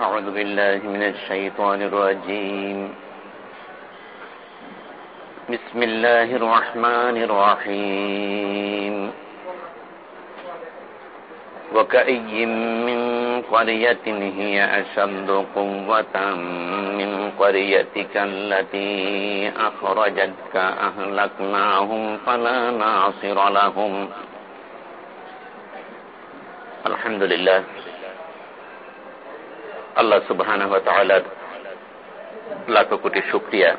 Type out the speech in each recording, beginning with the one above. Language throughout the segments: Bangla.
أعوذ بالله من الشيطان الرجيم. بسم الله الرحمن الرحيم. وكأي من قرية هي أشد قوة من قريتك التي أخرجتك أهلكناهم فلا ناصر لهم. الحمد لله. আল্লাহ সুবহান লাখ কোটি শুক্রিয়া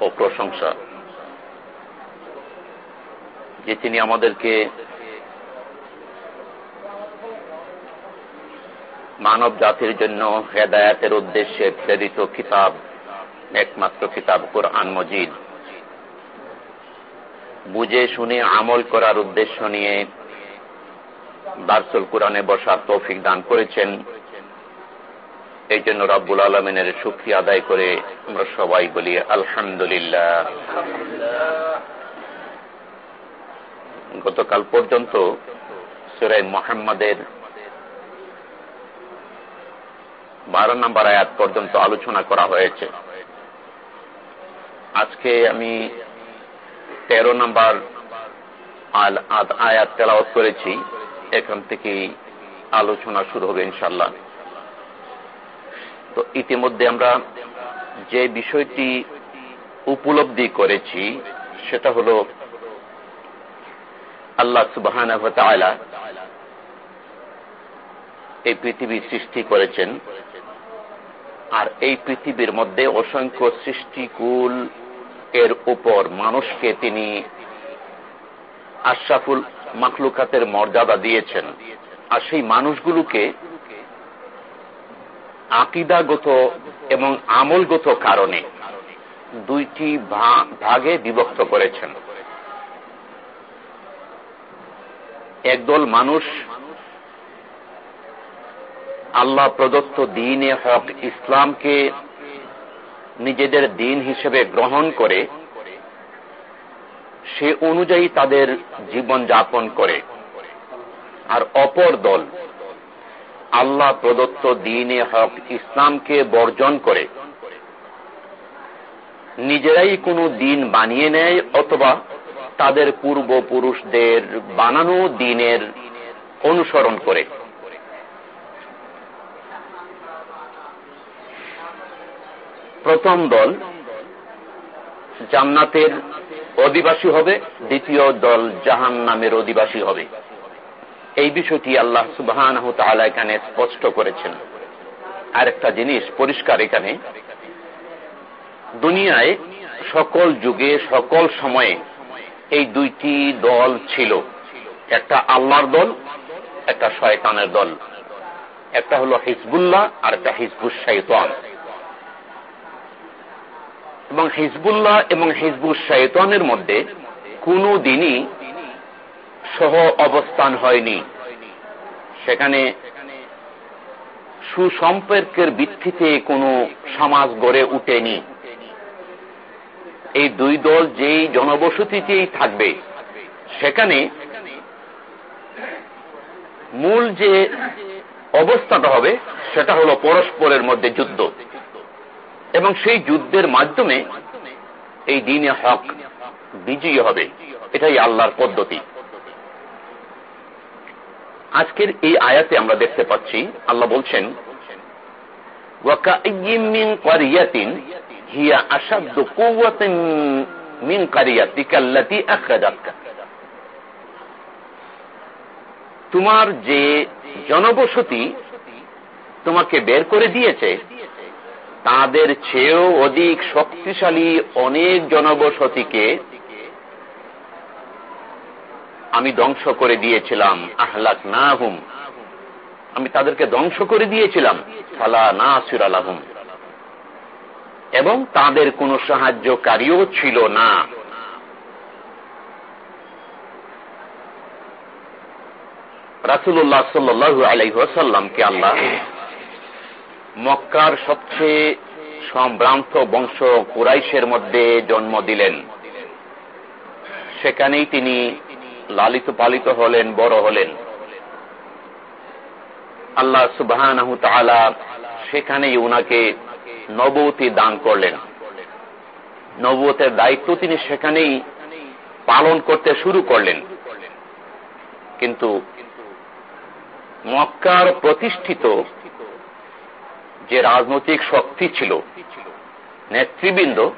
ও প্রশংসা। যে তিনি আমাদেরকে মানব জাতির জন্য হেদায়াতের উদ্দেশ্যে প্রেরিত কিতাব, একমাত্র কিতাব কোরআন মজিদ। বুঝে শুনে আমল করার উদ্দেশ্য নিয়ে দার্সুল কোরআনে বসার তৌফিক দান করেছেন। এই জন্য রব্বুল আলমিনের সুক্রিয়া আদায় করে আমরা সবাই বলি আলহামদুলিল্লাহ। গতকাল পর্যন্ত সুরাই মোহাম্মদের বারো নম্বর আয়াত পর্যন্ত আলোচনা করা হয়েছে। আজকে আমি তেরো নম্বর আয়াত তেলাওয়াত করেছি। এখান থেকে আলোচনা শুরু হবে ইনশাল্লাহ তো ইতিমধ্যে আমরা যে বিষয়টি উপলব্ধি করেছি, সেটা হল আল্লাহ সুবাহ এই পৃথিবী সৃষ্টি করেছেন। আর এই পৃথিবীর মধ্যে অসংখ্য সৃষ্টিকুল এর উপর মানুষকে তিনি আশরাফুল মাখলুকাতের মর্যাদা দিয়েছেন। আর সেই মানুষগুলোকে আকিদাগত এবং আমলগত কারণে দুইটি ভাগে বিভক্ত করেছেন। একদল মানুষ আল্লাহ প্রদত্ত দিনে হক ইসলামকে নিজেদের দিন হিসেবে গ্রহণ করে, সে অনুযায়ী তাদের জীবন যাপন করে। আর অপর দল আল্লাহ প্রদত্ত দিনে হক ইসলামকে বর্জন করে। নিজেরাই কোনো দিন বানিয়ে নেয় অথবা তাদের পূর্বপুরুষদের বানানো দিনের অনুসরণ করে। প্রথম দল জান্নাতের অধিবাসী হবে, দ্বিতীয় দল জাহান নামের অধিবাসী হবে। এই বিষয়টি আল্লাহ সুবাহ এখানে স্পষ্ট করেছেন। আর একটা জিনিস পরিষ্কার এখানে, দুনিয়ায় সকল যুগে, সকল সময়ে এই দুইটি দল ছিল। একটা আল্লাহর দল, একটা শয়তানের দল। একটা হলো হিজবুল্লাহ, আর একটা হিজবুল শৈতান এবং হিজবুল্লাহ এবং হিজবুল শৈতানের মধ্যে কোনো দিনই সহ অবস্থান হয়নি। সেখানে সুসম্পর্কের ভিত্তিতে কোনো সমাজ গড়ে উঠেনি। এই দুই দল যেই জনবসতিতেই থাকবে, সেখানে মূল যে অবস্থাটা হবে, সেটা হলো পরস্পরের মধ্যে যুদ্ধ। এবং সেই যুদ্ধের মাধ্যমে এই দিনে হক বিজয়ী হবে। এটাই আল্লাহর পদ্ধতি। আজকের এই আয়াতে আমরা দেখতে পাচ্ছি, আল্লাহ বলছেন তোমার যে জনবসতি তোমাকে বের করে দিয়েছে, তাদের চেয়েও অধিক শক্তিশালী অনেক জনবসতিকে আমি ধ্বংস করে দিয়েছিলাম আহলাক না হুম আমি তাদেরকে ধ্বংস করে দিয়েছিলাম, ফালা না আসির এবং তাদের কোন সাহায্যকারীও ছিল না। রাসুল্লাহ সাল্লু আলাইসাল্লামকে আল্লাহ মক্কার সবচেয়ে সম্ভ্রান্ত বংশ কুরাইশের মধ্যে জন্ম দিলেন। সেখানেই তিনি লালিত পালিত হলেন, বড় হলেন। আল্লাহ সুবাহ সেখানেই উনাকে নবতী দান করলেন। নবতের দায়িত্ব তিনি সেখানেই পালন করতে শুরু করলেন। কিন্তু মক্কার প্রতিষ্ঠিত যে রাজনৈতিক শক্তি ছিল, নেতৃবৃন্দ,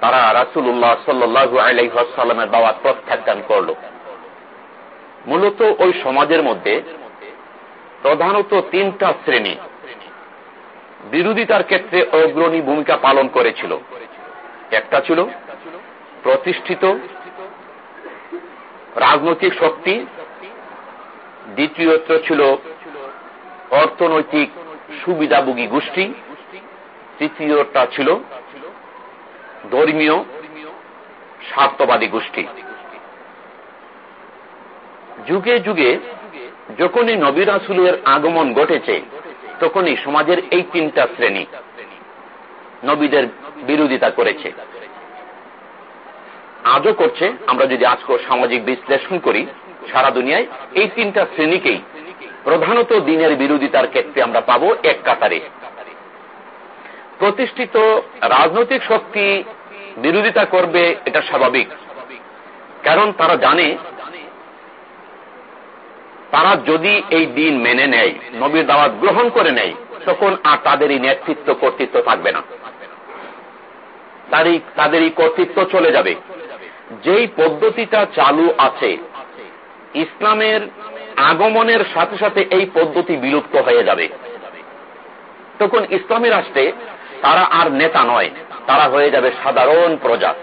তারা রাসুল্লাহ সাল্লু আলাইসাল্লামের দাওয়াত প্রত্যাখ্যান করল। মূলত ওই সমাজের মধ্যে প্রধানত তিনটা শ্রেণি। বিরোধিতার ক্ষেত্রে অগ্রণী ভূমিকা পালন করেছিল। একটা ছিল প্রতিষ্ঠিত রাজনৈতিক শক্তি। দ্বিতীয়ত ছিল অর্থনৈতিক সুবিধাভোগী গোষ্ঠী। তৃতীয়টা ছিল ধর্মীয় স্বার্থবাদী গোষ্ঠী। যুগে যুগে যখনই নবী রাসুলের আগমন ঘটেছে, তখনই সমাজের এই তিনটা শ্রেণি নবীদের বিরোধিতা করেছে। আজও করছে, আমরা যদি আজকে সামাজিক বিশ্লেষণ করি, সারা দুনিয়ায় এই তিনটা শ্রেণীকেই প্রধানত দিনের বিরোধিতার ক্ষেত্রে আমরা পাব এক কাতারে। প্রতিষ্ঠিত রাজনৈতিক শক্তি বিরোধিতা করবে এটা স্বাভাবিক, কারণ তারা জানে তারা যদি এই দিন মেনে নেয়, নবীর দাওয়াত গ্রহণ করে নেয়, তখন আর তাদের এই নেতৃত্ব, কর্তৃত্ব থাকবে না। তাদের এই কর্তৃত্ব চলে যাবে। যেই পদ্ধতিটা চালু আছে, ইসলামের আগমনের সাথে সাথে এই পদ্ধতি বিলুপ্ত হয়ে যাবে। তখন ইসলামী রাষ্ট্রে তারা আর নেতা নয়, তারা হয়ে যাবে সাধারণ প্রজা।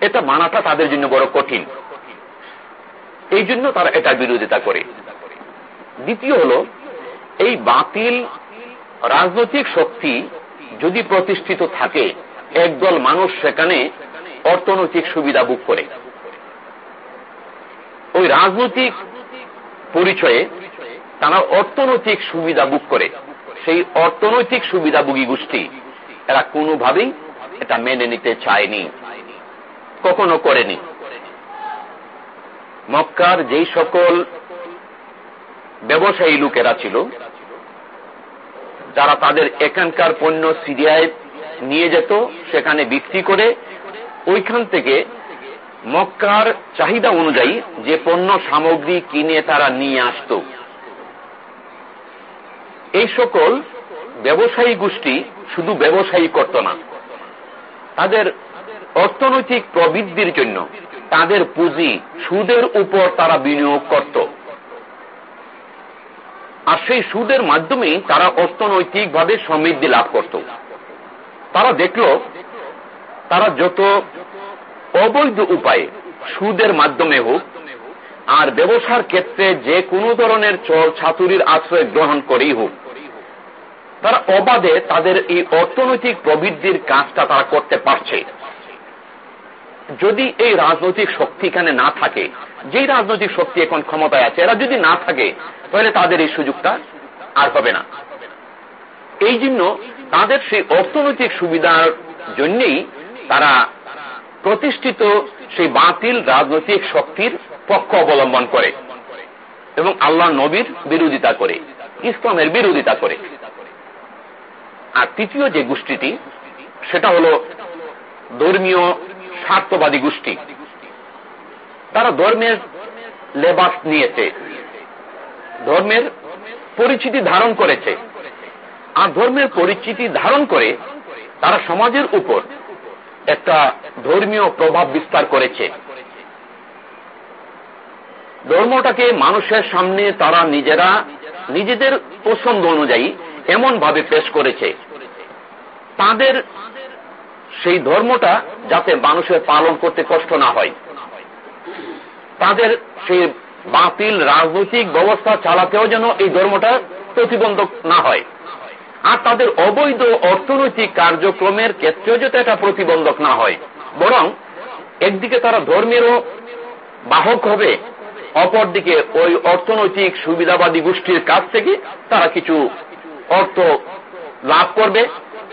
এটা মানাটা তাদের জন্য বড় কঠিন। এই জন্য তারা এটা বিরোধিতা করে। দ্বিতীয় হল, এই বাতিল রাজনৈতিক শক্তি যদি প্রতিষ্ঠিত থাকে, একদল মানুষ সেখানে অর্থনৈতিক সুবিধা বুক করে। ওই রাজনৈতিক পরিচয়ে তারা অর্থনৈতিক সুবিধা বুক করে। সেই অর্থনৈতিক সুবিধাভোগী গোষ্ঠী, এরা কোনোভাবেই এটা মেনে নিতে চায়নি, কখনো করেনি। মক্কার যেই সকল ব্যবসায়ী লোকেরা ছিল, যারা তাদের এখানকার পণ্য সিরিয়ায় নিয়ে যেত, সেখানে বিক্রি করে, ওইখান থেকে মক্কার চাহিদা অনুযায়ী যে পণ্য সামগ্রী কিনে তারা নিয়ে আসত। এই সকল ব্যবসায়ী গোষ্ঠী শুধু ব্যবসায়ী করত না, তাদের অর্থনৈতিক প্রবৃদ্ধির জন্য তাদের পুঁজি সুদের উপর তারা বিনিয়োগ করত। আর সেই সুদের মাধ্যমে তারা অর্থনৈতিকভাবে সমৃদ্ধি লাভ করত। তারা দেখল, তারা যত অবৈধ উপায়ে সুদের মাধ্যমে হোক, আর ব্যবসার ক্ষেত্রে যে কোনো ধরনের চল ছাতুরির আশ্রয় গ্রহণ করেই হোক, তারা অবাধে তাদের এই অর্থনৈতিক প্রবৃদ্ধির কাজটা তারা করতে পারছে। যদি এই রাজনৈতিক শক্তি এখানে না থাকে, যেই রাজনৈতিক শক্তি এখন ক্ষমতায় আছে, এরা যদি না থাকে, তাহলে তাদের এই সুযোগটা আর হবে না। এই জন্য তাদের সেই অর্থনৈতিক সুবিধার জন্যই তারা প্রতিষ্ঠিত সেই বাতিল রাজনৈতিক শক্তির পক্ষ অবলম্বন করে এবং আল্লাহ নবীর বিরোধিতা করে, ইসলামের বিরোধিতা করে। আর তৃতীয় যে গোষ্ঠীটি, সেটা হল ধর্মীয় স্বার্থবাদী গোষ্ঠী। তারা ধর্মের লেবাস নিয়েছে, ধর্মের পরিচিতি ধারণ করেছে। আর ধর্মের পরিচিতি ধারণ করে তারা সমাজের উপর একটা ধর্মীয় প্রভাব বিস্তার করেছে। ধর্মটাকে মানুষের সামনে তারা নিজেরা, নিজেদের পছন্দ অনুযায়ী এমন ভাবে পেশ করেছে। তাদের সেই ধর্মটা যাতে মানুষের পালন করতে কষ্ট না হয়। তাদের সেই বাতিল রাজনৈতিক ব্যবস্থা চালাতেও যেন এই ধর্মটা প্রতিবন্ধক না হয়। আর তাদের অবৈধ অর্থনৈতিক কার্যক্রমের ক্ষেত্রেও যাতে এটা প্রতিবন্ধক না হয়। বরং একদিকে তারা ধর্মেরও বাহক হবে, অপরদিকে ওই অর্থনৈতিক সুবিধাবাদী গোষ্ঠীর কাছ থেকে তারা কিছু অর্থ লাভ করবে।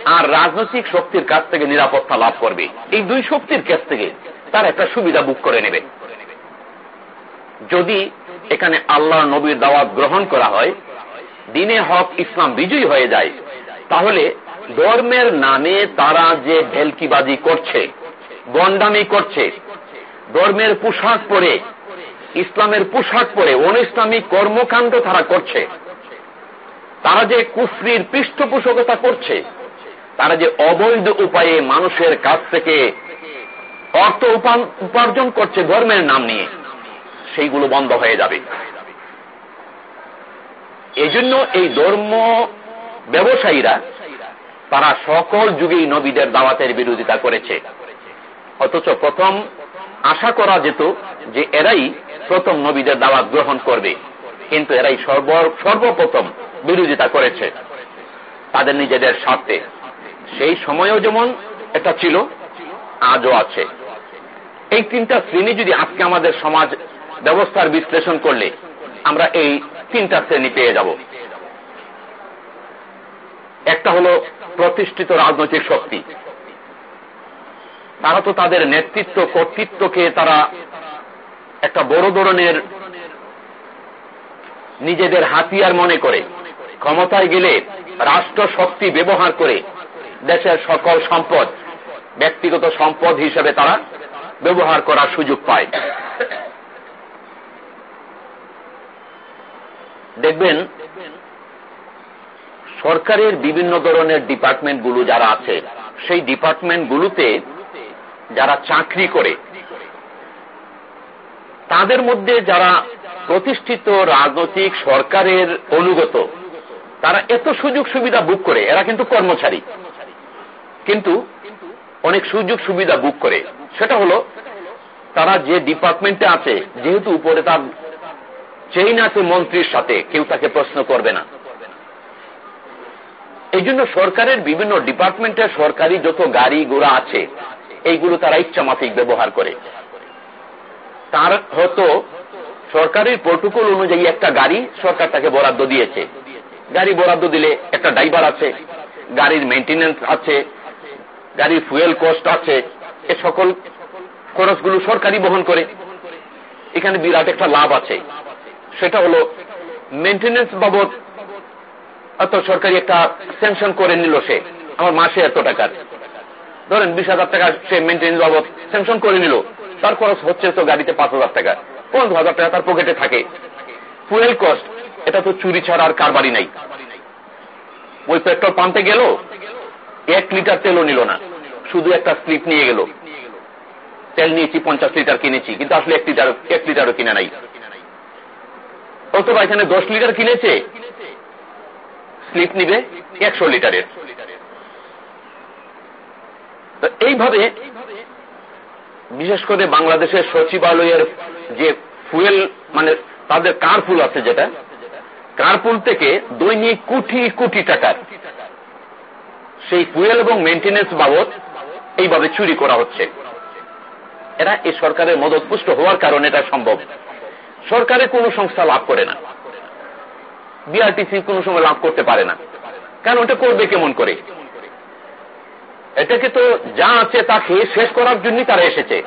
আর রাজনৈতিক শক্তির কাছ থেকে নিরাপত্তা লাভ করবে। এই দুই শক্তির কাছ থেকে তার একটা সুবিধা বুক করে নেবে। যদি এখানে আল্লাহ নবীর দাওয়াত গ্রহণ করা হয়, দিনে হক ইসলাম বিজয়ী হয়ে যায়, তাহলে ধর্মের নামে তারা যে ভেলকিবাজি করছে গন্ডামি করছে, ধর্মের পোশাক পরে, ইসলামের পোশাক পরে অনিসলামিক কর্মকাণ্ড তারা করছে, তারা যে কুফরির পৃষ্ঠপোষকতা করছে তারা যে অবৈধ উপায়ে মানুষের কাছ থেকে অর্থ উপার্জন করছে ধর্মের নাম নিয়ে, সেইগুলো বন্ধ হয়ে যাবে। এজন্য এই ধর্ম ব্যবসায়ীরা, তারা সকল যুগেই নবীদের দাওয়াতের বিরোধিতা করেছে। অথচ প্রথম আশা করা যেত যে এরাই প্রথম নবীদের দাওয়াত গ্রহণ করবে। কিন্তু এরাই সর্বপ্রথম বিরোধিতা করেছে। তাদের নিজেদের স্বার্থে। সেই সময়ও যেমন এটা ছিল, আজও আছে। এই তিনটা শ্রেণি যদি আজকে আমাদের সমাজ ব্যবস্থার বিশ্লেষণ করলে, আমরা এই তিনটা শ্রেণি পেয়ে যাব। একটা হলো প্রতিষ্ঠিত রাজনৈতিক শক্তি। তারা তো তাদের নেতৃত্ব, কর্তৃত্বকে তারা একটা বড় ধরনের নিজেদের হাতিয়ার মনে করে। ক্ষমতায় গেলে রাষ্ট্র শক্তি ব্যবহার করে দেশের সকল সম্পদ, ব্যক্তিগত সম্পদ হিসেবে তারা ব্যবহার করার সুযোগ পায়। দেখবেন, সরকারের বিভিন্ন ধরনের ডিপার্টমেন্টগুলো যারা আছে, সেই ডিপার্টমেন্টগুলোতে যারা চাকরি করে, তাদের মধ্যে যারা প্রতিষ্ঠিত রাজনৈতিক সরকারের অনুগত, তারা এত সুযোগ সুবিধা বুক করে, এরা কিন্তু কর্মচারী। কিন্তু অনেক সুযোগ সুবিধা বুক করে। সেটা হলো, তারা যে ডিপার্টমেন্টে আছে, যেহেতু উপরে তার চেইন আছে মন্ত্রীর সাথে, কেউ তাকে প্রশ্ন করবে না। এই জন্য সরকারের বিভিন্ন ডিপার্টমেন্টের সরকারি যত গাড়ি ঘোড়া আছে, এইগুলো তারা ইচ্ছা মাফিক ব্যবহার করে। তার হয়তো সরকারের প্রোটোকল অনুযায়ী একটা গাড়ি সরকার তাকে বরাদ্দ দিয়েছে। গাড়ি বরাদ্দ দিলে একটা ড্রাইভার আছে, গাড়ির মেনটেন্যান্স আছে গাড়ির ফুয়েল কস্ট আছে, এ সকল খরচগুলো সরকারই বহন করে। এখানে বিরাট একটা লাভ আছে। সেটা হলো মেনটেন্যান্স বাবদ এত সরকারি একটা স্যাংশন করে নিল সে, আমার মাসে এত টাকার। ধরেন বিশ হাজার টাকা সে মেনটেন্স বাবদ স্যাংশন করে নিল, তার খরচ হচ্ছে তো গাড়িতে পাঁচ হাজার টাকা, পনেরো হাজার টাকা তার পকেটে থাকে। ফুয়েল কস্ট এটা তো চুরি ছাড়া আর কারবারই নাই। ওই পেট্রোল পাম্পে গেল এক লিটার তেলও নিল না। শুধু একটা স্লিপ নিয়ে গেল। তেল নিয়েছি পঞ্চাশ লিটার কিনেছি কিন্তু আসলে এক লিটার এক লিটারও কিনে নাই। অথবা এখানে দশ লিটার কিনেছে? স্লিপ নিবে একশো লিটারের। এইভাবে বিশেষ করে বাংলাদেশের সচিবালয়ের যে ফুয়েল মানে তাদের কারফুল আছে যেটা কারপুল থেকে দৈনিক কোটি কোটি টাকার সেই ফুয়েল এবং মেনটেন্যান্স বাবদ এইভাবে চুরি করা হচ্ছে। এরা এই সরকারের মদতপুষ্ট হওয়ার কারণে এটা সম্ভব। সরকারের কোন সংস্থা লাভ করে না। বিআরটিসি কোন সময় লাভ করতে পারে না। কেন? ওটা করবে কেমন করে? এটাকে তো যা আছে তা খেয়ে শেষ করার জন্যই তারা এসেছে।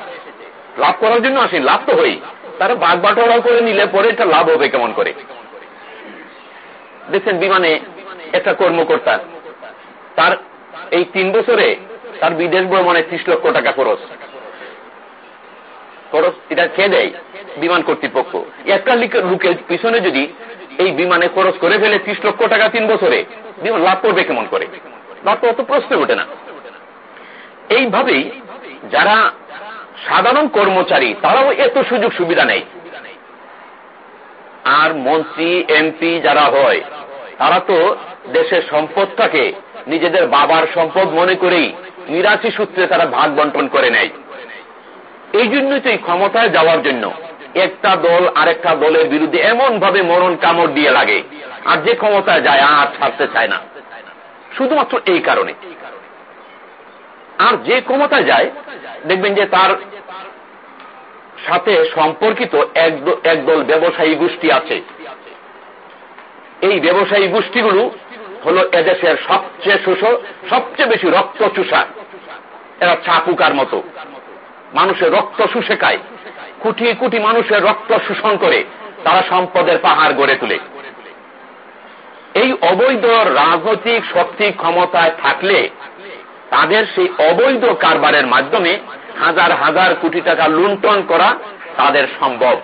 লাভ করার জন্য আসেন, লাভ তো হই তারা বাঘ বাটোয়ারা করে নিলে পরে এটা লাভ হবে কেমন করে? দেখছেন বিমানে একটা কর্মকর্তা, তার এই তিন বছরে তার বিদেশ ভ্রমণে ত্রিশ লক্ষ টাকা খরচ। খরচ এটা খেয়ে দেয় বিমান কর্তৃপক্ষ। একটা লোকের পিছনে যদি এই বিমানে খরচ করে ফেলে ত্রিশ লক্ষ টাকা তিন বছরে, বিমান লাভ করবে কেমন করে? লাভ তো অত প্রশ্ন ওঠে না। এইভাবেই যারা সাধারণ কর্মচারী, তারাও এত সুযোগ সুবিধা নেই আর মন্ত্রী, এমপি যারা হয় তারা তো দেশের সম্পদটাকে নিজেদের বাবার সম্পদ মনে করেই নিরাশি সূত্রে তারা ভাগ বন্টন করে নেয়। এই জন্যই তো এই ক্ষমতায় যাওয়ার জন্য একটা দল আরেকটা দলের বিরুদ্ধে এমন ভাবে মরণ কামড় দিয়ে লাগে, আর যে ক্ষমতায় যায় আর ছাড়তে চায় না। শুধুমাত্র এই কারণে। আর যে ক্ষমতায় যায়, দেখবেন যে তার সাথে সম্পর্কিত একদল ব্যবসায়ী গোষ্ঠী আছে। এই ব্যবসায়ী গোষ্ঠীগুলো হল এদেশের সবচেয়ে সবচেয়ে বেশি রক্ত চুষা। এরা চাপুকার মতো। মানুষের রক্ত শুষে খায়। কোটি কোটি মানুষের রক্ত শোষণ করে তারা সম্পদের পাহাড় গড়ে তোলে। অবৈধ রাজনৈতিক শক্তি ক্ষমতায় থাকলে তাদের সেই অবৈধ কারবারের মাধ্যমে হাজার হাজার কোটি টাকা লুণ্ঠন করা তাদের সম্ভব।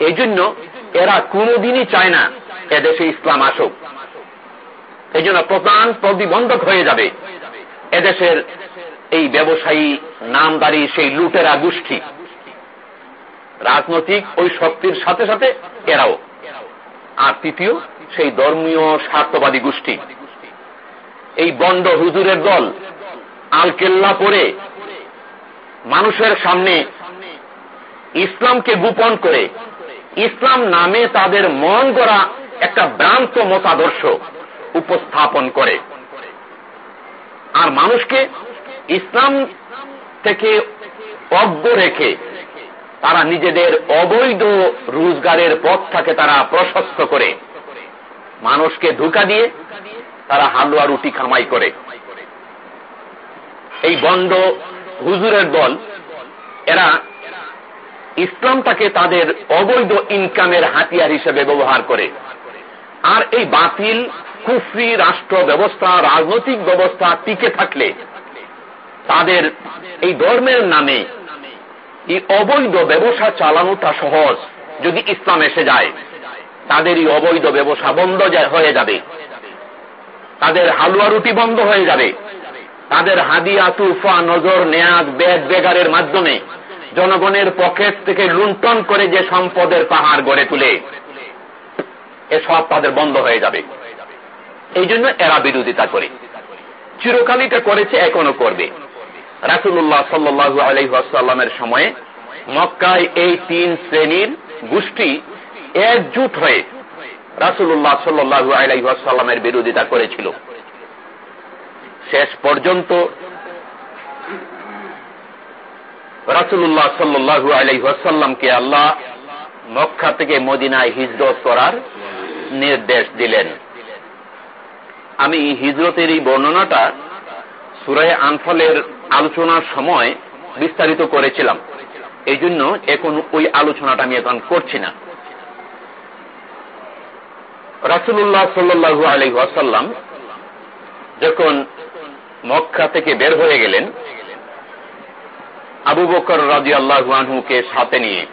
এই জন্য এরা কোনোদিনই চায় না এদেশে ইসলাম আসুক। এই জন্য প্রধান প্রতিবন্ধক হয়ে যাবে এদেশের এই ব্যবসায়ী, নামদারি, সেই লুটেরা গোষ্ঠী। রাজনৈতিক ওই শক্তির সাথে সাথে এরাও। আর তৃতীয়, সেই ধর্মীয় স্বার্থবাদী গোষ্ঠী। এই বন্ড হুজুরের দল আলকেল্লা পরে মানুষের সামনে ইসলামকে গোপন করে ইসলাম নামে তাদের মন করা একটা ভ্রান্ত মতাদর্শ উপস্থাপন করে। আর মানুষকে ইসলাম থেকে অজ্ঞ রেখে তারা নিজেদের অবৈধ রোজগারের পথটাকে তারা প্রশস্ত করে। মানুষকে ধোকা দিয়ে তারা হালুয়া রুটি খামাই করে। এই বন্ড হুজুরের দল, এরা ইসলামটাকে তাদের অবৈধ ইনকামের হাতিয়ার হিসেবে ব্যবহার করে। আর এই বাতিল, কুফরি রাষ্ট্র ব্যবস্থা, রাজনৈতিক ব্যবস্থা টিকে থাকলে তাদের এই ধর্মের নামে এই অবৈধ ব্যবসা চালানোটা সহজ যদি ইসলাম এসে যায়। তাদের এই অবৈধ ব্যবসা বন্ধ হয়ে যাবে। তাদের হালুয়া রুটি বন্ধ হয়ে যাবে। তাদের হাদিয়া তুফা নজর, নেয়াজ, বেদ, বেগারের মাধ্যমে জনগণের পকেট থেকে লুণ্ঠন করে যে সম্পদের পাহাড় গড়ে তুলে এসব তাদের বন্ধ হয়ে যাবে। এই জন্য এরা বিরোধিতা করে। চিরকালিটা করেছে, এখনও করবে। রাসুল্লাহ সাল্লু আলহাসাল্লামের সময়ে মক্কায় এই তিন শ্রেণির গোষ্ঠী একজুট হয়ে রাসুল্লাহ সাল্লু আলাইসাল্লামের বিরোধিতা করেছিল। শেষ পর্যন্ত রাসুল্লাহ সাল্লু আলাইসাল্লামকে আল্লাহ মক্কা থেকে মদিনায় হিজরত করার নির্দেশ দিলেন। আমি হিজরতের এই বর্ণনাটা সুরায় আনফলের আলোচনার সময় বিস্তারিত করেছিলাম। এই জন্য এখন ওই আলোচনাটা আমি এখন করছি না। রাসুল্লাহ সাল্লু আলী ওয়াসাল্লাম যখন মক্কা থেকে বের হয়ে গেলেন আবু বকর রাজি আল্লাহুকে সাথে নিয়ে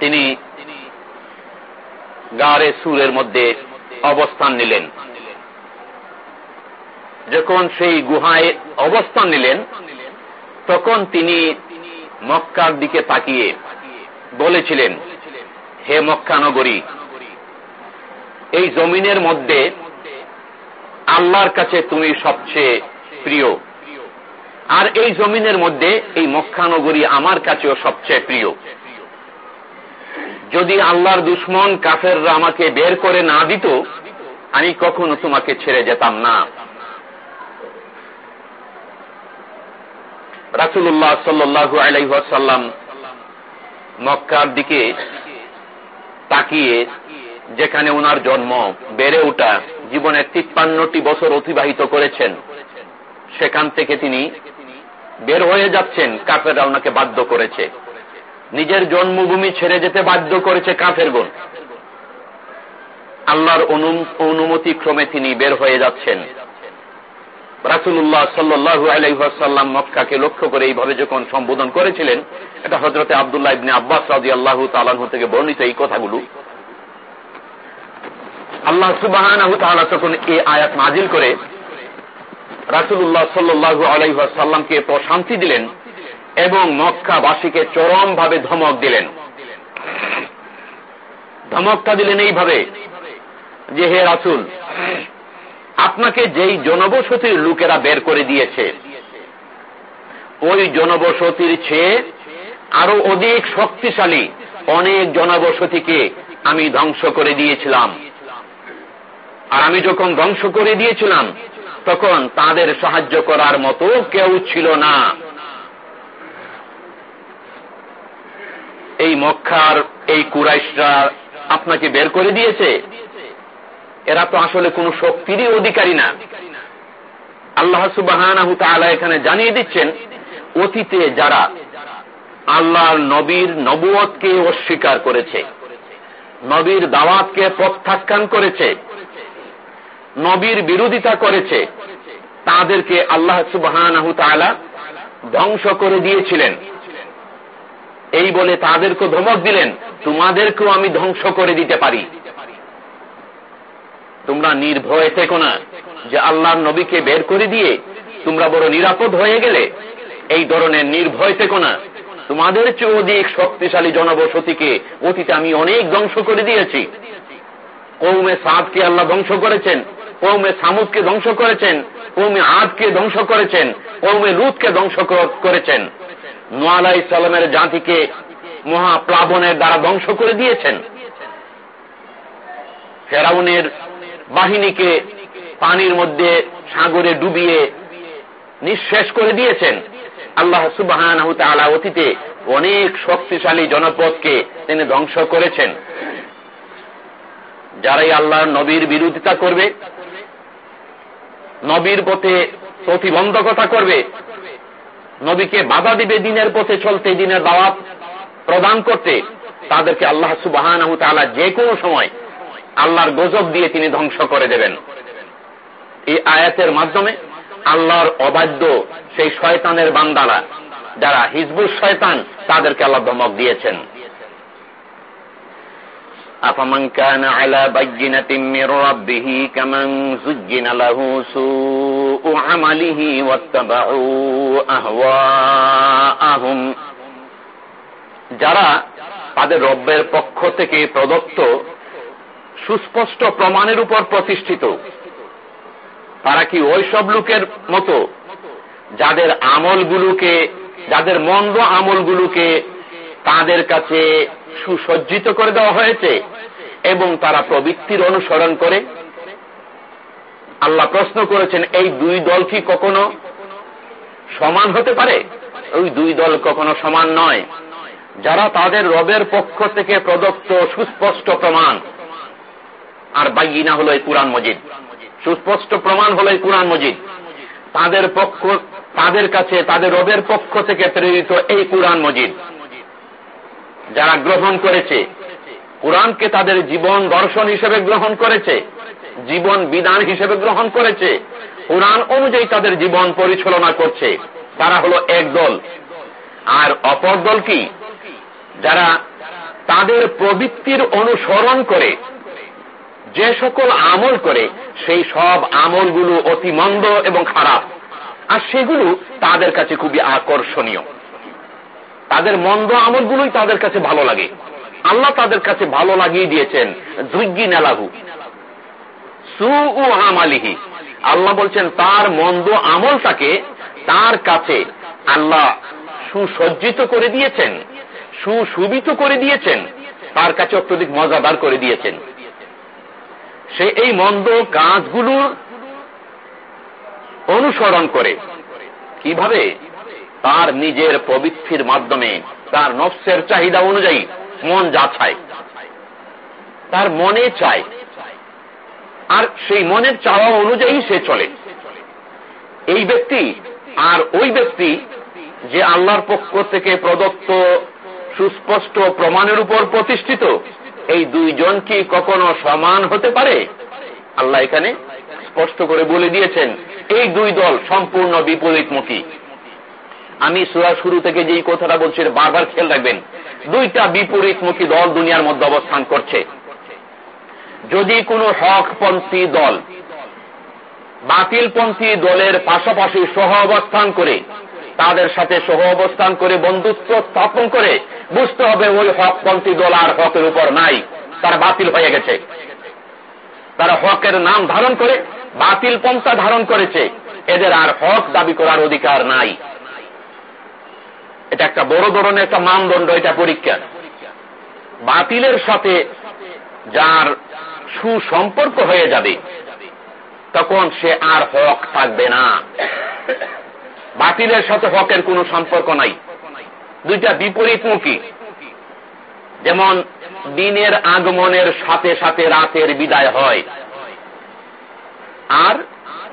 তিনি গাড়ে সুরের মধ্যে অবস্থান নিলেন। যখন সেই গুহায় অবস্থান নিলেন, তখন তিনি মক্কার দিকে তাকিয়ে বলেছিলেন, হে মক্কা নগরী, এই জমিনের মধ্যে আল্লাহর কাছে তুমি সবচেয়ে প্রিয়। আর এই জমিনের মধ্যে এই মক্কানগরী আমার কাছেও সবচেয়ে প্রিয়। যদি আল্লাহর দুশ্মন কাফেররা আমাকে বের করে না দিত, আমি কখনো তোমাকে ছেড়ে যেতাম না। রাসুল্লাহ সাল্লু আলাইসাল্লাম মক্কার দিকে তাকিয়ে, যেখানে ওনার জন্ম, বেড়ে ওঠা জীবনের তিপ্পান্নটি বছর অতিবাহিত করেছেন। সেখান থেকে তিনি বের হয়ে যাচ্ছেন, কাফেররা ওনাকে বাধ্য করেছে। নিজের জন্মভূমি ছেড়ে যেতে বাধ্য করেছে কাফের গুণ আল্লাহর অনুমতি ক্রমে তিনি বের হয়ে যাচ্ছেন। রাসুল্লাহ মক্কাকে লক্ষ্য করে এইভাবে যখন সম্বোধন করেছিলেন, এটা হজরতে আবদুল্লাহ ইবনে আব্বাস রাজি আল্লাহ তালাহ থেকে বর্ণিত এই কথাগুলো। আল্লাহ সুবাহ তখন এই আয়াত নাজিল করে রাসুল্লাহ সাল্লু আলাইসাল্লামকে প্রশান্তি দিলেন এবং মক্কাবাসীকে চরমভাবে ধমক দিলেন। ধমকটা দিলেন এইভাবে যে, হে রাসুল, আপনাকে যেই জনবসতির লোকেরা বের করে দিয়েছে, ওই জনবসতির চেয়ে আরও অধিক শক্তিশালী অনেক জনবসতিকে আমি ধ্বংস করে দিয়েছিলাম। আর আমি যখন ধ্বংস করে দিয়েছিলাম তখন তাদের সাহায্য করার মতো কেউ ছিল না। এই মক্কার এই কুরাইশরা আপনাকে বের করে দিয়েছে? এরা তো আসলে কোন শক্তিরই অধিকারী না। আল্লাহ সুবাহ এখানে জানিয়ে দিচ্ছেন, অতীতে যারা আল্লাহর নবীর নবুয়তকে অস্বীকার করেছে, নবীর দাওয়াতকে প্রত্যাখ্যান করেছে নবীর বিরোধিতা করেছে, তাদেরকে আল্লাহ সুবাহ ধ্বংস করে দিয়েছিলেন। এই বলে তাদেরকে ধমক দিলেন, তোমাদেরকেও আমি ধ্বংস করে দিতে পারি। তোমরা নির্ভয় থেকো না যে আল্লাহর নবীকে বের করে দিয়ে তোমরা বড় নিরাপদ হয়ে গেলে। এই ধরনের নির্ভয় থেকো না। তোমাদের চেয়ে শক্তিশালী জনবসতিকে, অতীতে আমি অনেক ধ্বংস করে দিয়েছি। কৌমে সাদকে আল্লাহ ধ্বংস করেছেন। কৌমে সামুদকে ধ্বংস করেছেন, কৌমে আদকে ধ্বংস করেছেন, কৌমে লুতকে ধ্বংস করেছেন। নোয়ালা ইসলামের জাতিকে মহাপ্লাবনের দ্বারা ধ্বংস করে দিয়েছেন। ফেরাউনের বাহিনীকে পানির মধ্যে সাগরে ডুবিয়ে নিঃশেষ করে দিয়েছেন। আল্লাহ সুবাহ অতীতে অনেক শক্তিশালী জনপদকে তিনি ধ্বংস করেছেন। যারাই আল্লাহর নবীর বিরোধিতা করবে নবীর পথে প্রতিবন্ধকতা করবে। নবীকে বাধা দিবে দিনের পথে চলতে, দিনের দাওয়াত প্রদান করতে। তাদেরকে আল্লাহ সুবাহান যে কোনো সময় আল্লাহর গজব দিয়ে তিনি ধ্বংস করে দেবেন। এই আয়াতের মাধ্যমে আল্লাহর অবাধ্য সেই শয়তানের বান্দারা, যারা হিজবুর শয়তান, তাদেরকে আল্লাহ ধমক দিয়েছেন। أفمن كان على بينة من ربه كمن زجن له سوء عمله واتبعوا أهواءهم যারা তাদের রব্বের পক্ষ থেকে প্রদত্ত সুস্পষ্ট প্রমাণের উপর প্রতিষ্ঠিত তারা কি ওই সব লোকের মতো যাদের আমলগুলোকে যাদের মন্দ আমলগুলোকে তাদের কাছে সুসজ্জিত করে দেওয়া হয়েছে এবং তারা প্রবৃত্তির অনুসরণ করে। আল্লাহ প্রশ্ন করেছেন, এই দুই দল কি কখনো সমান হতে পারে? ওই দুই দল কখনো সমান নয়। যারা তাদের রবের পক্ষ থেকে প্রদত্ত সুস্পষ্ট প্রমাণ। আর বাইনা হল এই কোরআন মজিদ। সুস্পষ্ট প্রমাণ হল এই কোরআন মজিদ। তাদের পক্ষ, তাদের কাছে, তাদের রবের পক্ষ থেকে প্রেরিত এই কোরআন মজিদ। যারা গ্রহণ করেছে, কোরআনকে তাদের জীবন দর্শন হিসেবে গ্রহণ করেছে, জীবন বিধান হিসেবে গ্রহণ করেছে, কোরআন অনুযায়ী তাদের জীবন পরিচালনা করছে, তারা হলো এক দল। আর অপর দল কি? যারা তাদের প্রবৃত্তির অনুসরণ করে, যে সকল আমল করে, সেই সব আমলগুলো অতি মন্দ এবং খারাপ। আর সেগুলো তাদের কাছে খুবই আকর্ষণীয়। তাদের মন্দ আমলগুলোই তাদের কাছে ভালো লাগে। আল্লাহ তাদের কাছে ভালো লাগিয়ে দিয়েছেন। জুগ্গি নেলাহু। সু উ আমালিহি। আল্লাহ বলছেন, তার মন্দ আমলটাকে তার কাছে আল্লাহ সুসজ্জিত করে দিয়েছেন, সুশোভিত করে দিয়েছেন, তার কাছে অত্যধিক মজাদার করে দিয়েছেন। সে এই মন্দ কাজগুলোর অনুসরণ করে। কীভাবে? তার নিজের প্রবৃত্তির মাধ্যমে তার নফসের চাহিদা অনুযায়ী মন যা চায়, তার মনে চায়। আর সেই মনের চাওয়া অনুযায়ী সে চলে। এই ব্যক্তি আর ওই ব্যক্তি যে আল্লাহর পক্ষ থেকে প্রদত্ত সুস্পষ্ট প্রমাণের উপর প্রতিষ্ঠিত, এই দুইজন কি কখনো সমান হতে পারে? আল্লাহ এখানে স্পষ্ট করে বলে দিয়েছেন, এই দুই দল সম্পূর্ণ বিপরীতমুখী। আমি সুরা শুরু থেকে যেই কথাটা বলছি বারবার খেয়াল রাখবেন। দুইটা বিপরীতমুখী দল দুনিয়ার মধ্যে অবস্থান করছে। যদি কোনো হকপন্থী দল বাতিলপন্থী দলের পাশাপাশি সহ অবস্থান করে, তাদের সাথে সহ অবস্থান করে, বন্ধুত্ব স্থাপন করে, বুঝতে হবে ওই হকপন্থী দল আর হকের উপর নাই, তারা বাতিল হয়ে গেছে। তারা হকের নাম ধারণ করে বাতিল পন্থা ধারণ করেছে, এদের আর হক দাবি করার অধিকার নাই। এটা একটা বড় ধরনের একটা মানদণ্ড, এটা পরীক্ষা। বাতিলের সাথে যার সুসম্পর্ক হয়ে যাবে, তখন সে আর হক থাকবে না। বাতিলের সাথে হকের কোনো সম্পর্ক নাই। দুইটা বিপরীতমুখী যেমন, দিনের আগমনের সাথে সাথে রাতের বিদায় হয়। আর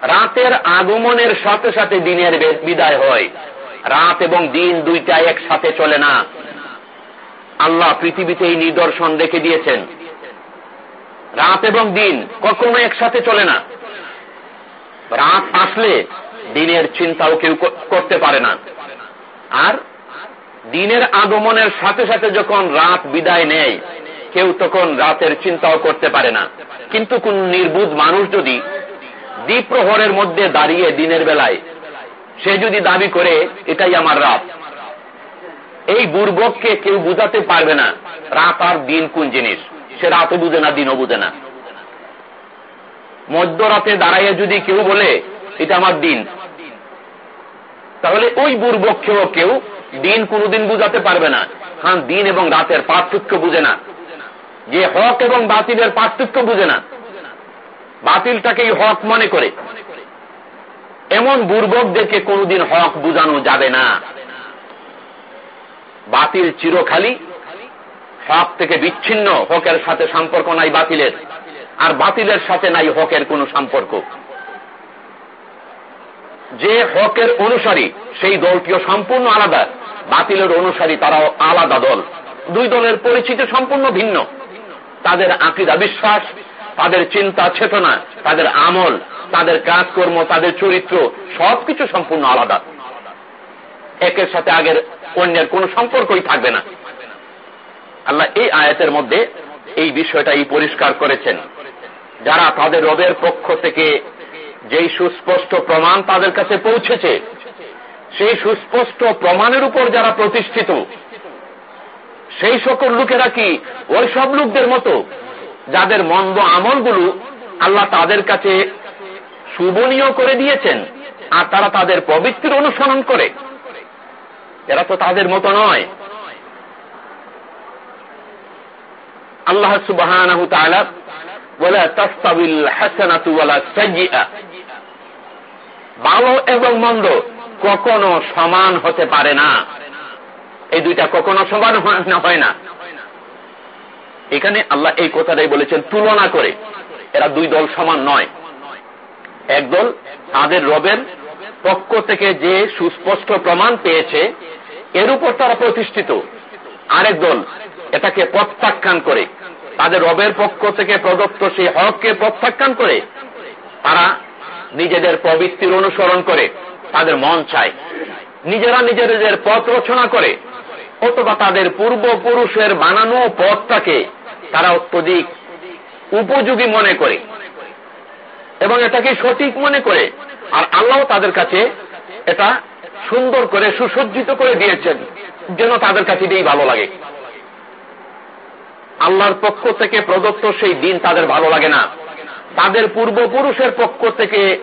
রাতের আগমনের সাথে সাথে দিনের বিদায় হয়। রাত এবং দিন দুইটা একসাথে চলে না। আল্লাহ পৃথিবীতে এই নিদর্শন রেখে দিয়েছেন। রাত এবং দিন কখনো একসাথে চলে না। রাত আসলে দিনের চিন্তাও কেউ করতে পারে না। আর দিনের আগমনের সাথে সাথে যখন রাত বিদায় নেয়, কেউ তখন রাতের চিন্তাও করতে পারে না। কিন্তু কোন নির্বুধ মানুষ যদি দ্বীপ্রহরের মধ্যে দাঁড়িয়ে দিনের বেলায় সে যদি দাবি করে, এটাই আমার রাত এই বুর্বককে কেউ বুঝাতে পারবে না, রাত আর দিন কোন জিনিস। সে রাতও বুঝে না, দিনও বুঝে না। মধ্যরাতে দাঁড়াইয়ে যদি কেউ বলে, এটা আমার দিন, তাহলে ওই বুর্বক্ষেও কেউ দিন কোনদিন বুঝাতে পারবে না। কারণ দিন এবং রাতের পার্থক্য বুঝে না। যে হক এবং বাতিলের পার্থক্য বুঝে না। বাতিলটাকেই হক মনে করে। এমন বুর্বকদেরকে কোনদিন হক বুঝানো যাবে না। বাতিল চিরখালি হক থেকে বিচ্ছিন্ন, হকের সাথে সম্পর্ক নাই বাতিলের। আর বাতিলের সাথে নাই হকের কোন সম্পর্ক। যে হকের অনুসারী, সেই দলটিও সম্পূর্ণ আলাদা। বাতিলের অনুসারী তারাও আলাদা দল। দুই দলের পরিচিতি সম্পূর্ণ ভিন্ন। তাদের আকিদা বিশ্বাস, তাদের চিন্তা চেতনা, তাদের আমল তাদের কাজকর্ম, তাদের চরিত্র, সবকিছু সম্পূর্ণ আলাদা। একের সাথে আগের অন্যের কোন সম্পর্কই থাকবে না। আল্লাহ এই আয়াতের মধ্যে এই বিষয়টাই পরিষ্কার করেছেন। যারা তাদের রবের পক্ষ থেকে যেই সুস্পষ্ট প্রমাণ তাদের কাছে পৌঁছেছে, সেই সুস্পষ্ট প্রমাণের উপর যারা প্রতিষ্ঠিত, সেই সকল লোকেরা কি ওই সব লোকদের মতো, যাদের মন্দ আমলগুলো আল্লাহ তাদের কাছে শুভনীয় করে দিয়েছেন, আর তারা তাদের প্রবৃত্তির অনুসরণ করে। এরা তো তাদের মতো নয়। আল্লাহ সুবাহ বলে ভালো এবং মন্দ কখনো সমান হতে পারে না। এই দুইটা কখনো সমান হয় না। এখানে আল্লাহ এই কথাটাই বলেছেন, তুলনা করে। এরা দুই দল সমান নয়। একদল তাদের রবের পক্ষ থেকে যে সুস্পষ্ট প্রমাণ পেয়েছে, এর উপর তারা প্রতিষ্ঠিত। আরেক দল এটাকে প্রত্যাখ্যান করে। তাদের রবের পক্ষ থেকে প্রদত্ত সেই হককে প্রত্যাখ্যান করে। তারা নিজেদের প্রবৃত্তির অনুসরণ করে, তাদের মন চায়। নিজেরা নিজেদের পথ রচনা করে, অথবা তাদের পূর্বপুরুষের বানানো পথটাকে তারা অত্যধিক উপযোগী মনে করে। এবং এটাকে সঠিক মনে করে আর আল্লাহ তাদের কাছে এটা সুন্দর করে, সুসজ্জিত করে দিয়েছেন, যেন তাদের কাছে এটাই ভালো লাগে। আল্লাহর পক্ষ থেকে প্রদত্ত সেই দিন তাদের ভালো লাগে না। তাদের পূর্বপুরুষের পক্ষ থেকে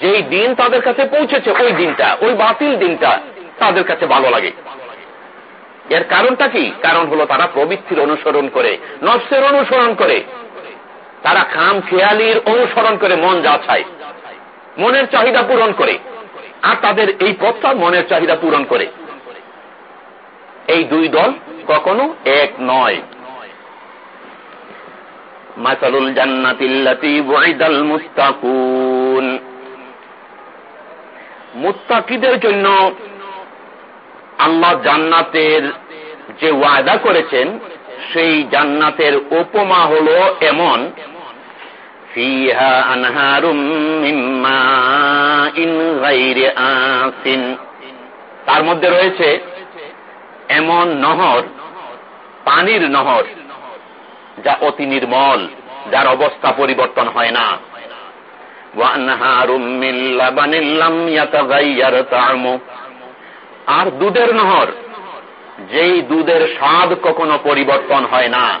যেই দিন তাদের কাছে পৌঁছেছে, ওই দিনটা, ওই বাতিল দিনটা তাদের কাছে ভালো লাগে। এর কারণটা কি? কারণ হলো তারা প্রবৃত্তির অনুসরণ করে, নফসের অনুসরণ করে। তারা খাম খেয়ালির অনুসরণ করে মন যা চায়। মনের চাহিদা পূরণ করে। আর তাদের এই পথটা মনের চাহিদা পূরণ করে। এই দুই দল কখনো এক নয়। মাসালুল জান্নাতিল্লাতি মুস্তাকুন। মুত্তাকিদের জন্য আল্লাহ জান্নাতের যে ওয়াদা করেছেন, সেই জান্নাতের উপমা হল এমন তার মধ্যে রয়েছে এমন নহর, পানির নহর, যা অতি নির্মল, যার অবস্থা পরিবর্তন হয় না। আর দুধের নহর, যেই দুধের স্বাদ কখনো পরিবর্তন হয় না।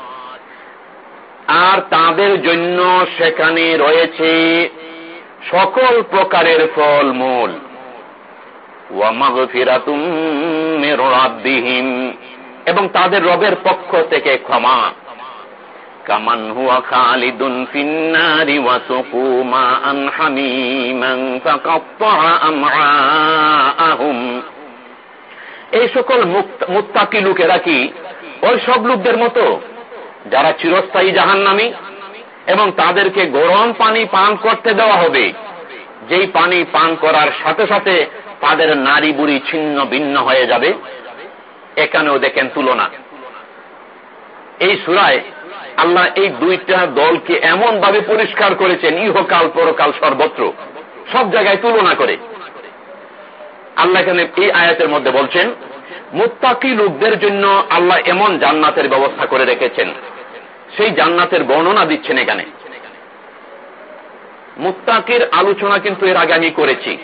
আর তাদের জন্য সেখানে রয়েছে সকল প্রকারের ফল মূল এবং তাদের রবের পক্ষ থেকে ক্ষমা। কামান হুয়া খালিদুন ফিন্নারি ওয়াসুকু এই সকল মুত্তাকি লোকেরা কি? ওই সব লোকদের মতো? যারা চিরস্থায়ী জাহান্নামী এবং তাদেরকে গরম পানি পান করতে দেওয়া হবে, যেই পানি পান করার সাথে সাথে তাদের নারী বুড়ি ছিন্ন ভিন্ন হয়ে যাবে, এখানেও দেখেন তুলনা। এই সুরায় আল্লাহ এই দুইটা দলকে এমন ভাবে পরিষ্কার করেছেন, ইহকাল পরকাল সর্বত্র, সব জায়গায় তুলনা করে। আল্লাহ এখানে এই আয়াতের মধ্যে বলছেন, মুত্তাকি লোকদের জন্য আল্লাহ এমন জান্নাতের ব্যবস্থা করে রেখেছেন। সেই জান্নাতের বর্ণনা দিচ্ছেন এখানে। মুত্তাকির আলোচনা কিন্তু এর আগে আমি করেছি।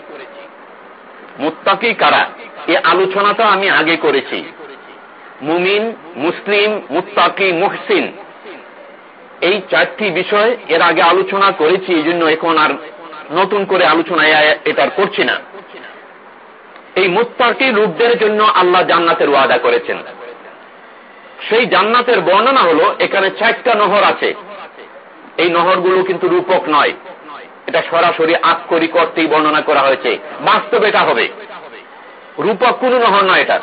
মুত্তাকি কারা? এই আলোচনাটা আমি আগে করেছি। মুমিন, মুসলিম, মুত্তাকি, মুহসিন। এই চারটি বিষয় এর আগে আলোচনা করেছি, এই জন্য এখন আর নতুন করে আলোচনা এটার করছি না। এই মুত্তাকি লোকদের জন্য আল্লাহ জান্নাতের ওয়াদা করেছেন। সেই জান্নাতের বর্ণনা হলো, এখানে চারটা নহর আছে। এই নহরগুলো কিন্তু রূপক নয়। এটা সরাসরি আক্ষরিক অর্থেই বর্ণনা করা হয়েছে। বাস্তব এটা হবে। রূপক কোন নহর নয় এটা।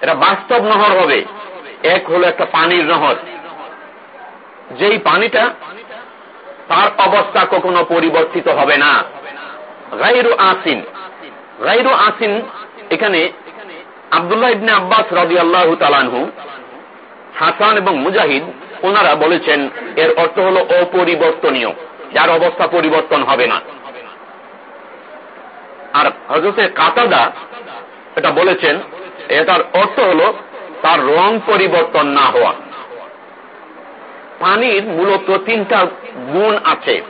এটা বাস্তব নহর হবে। এক হলো একটা পানির নহর। যেই পানিটা তার অবস্থা কখনো পরিবর্তিত হবে না। গাইরু আসিন। গাইরু আসিন এখানে আবদুল্লাহ ইবনে আব্বাস রবি আল্লাহ তালানহু হাসান এবং মুজাহিদ, ওনারা বলেছেন, এর অর্থ হল অপরিবর্তনীয়, যার অবস্থা পরিবর্তন হবে না। আর হজরতের কাতাদা এটা বলেছেন, এটার অর্থ হল তার রং পরিবর্তন না হওয়া। পানির মূলত তিনটা গুণ আছে।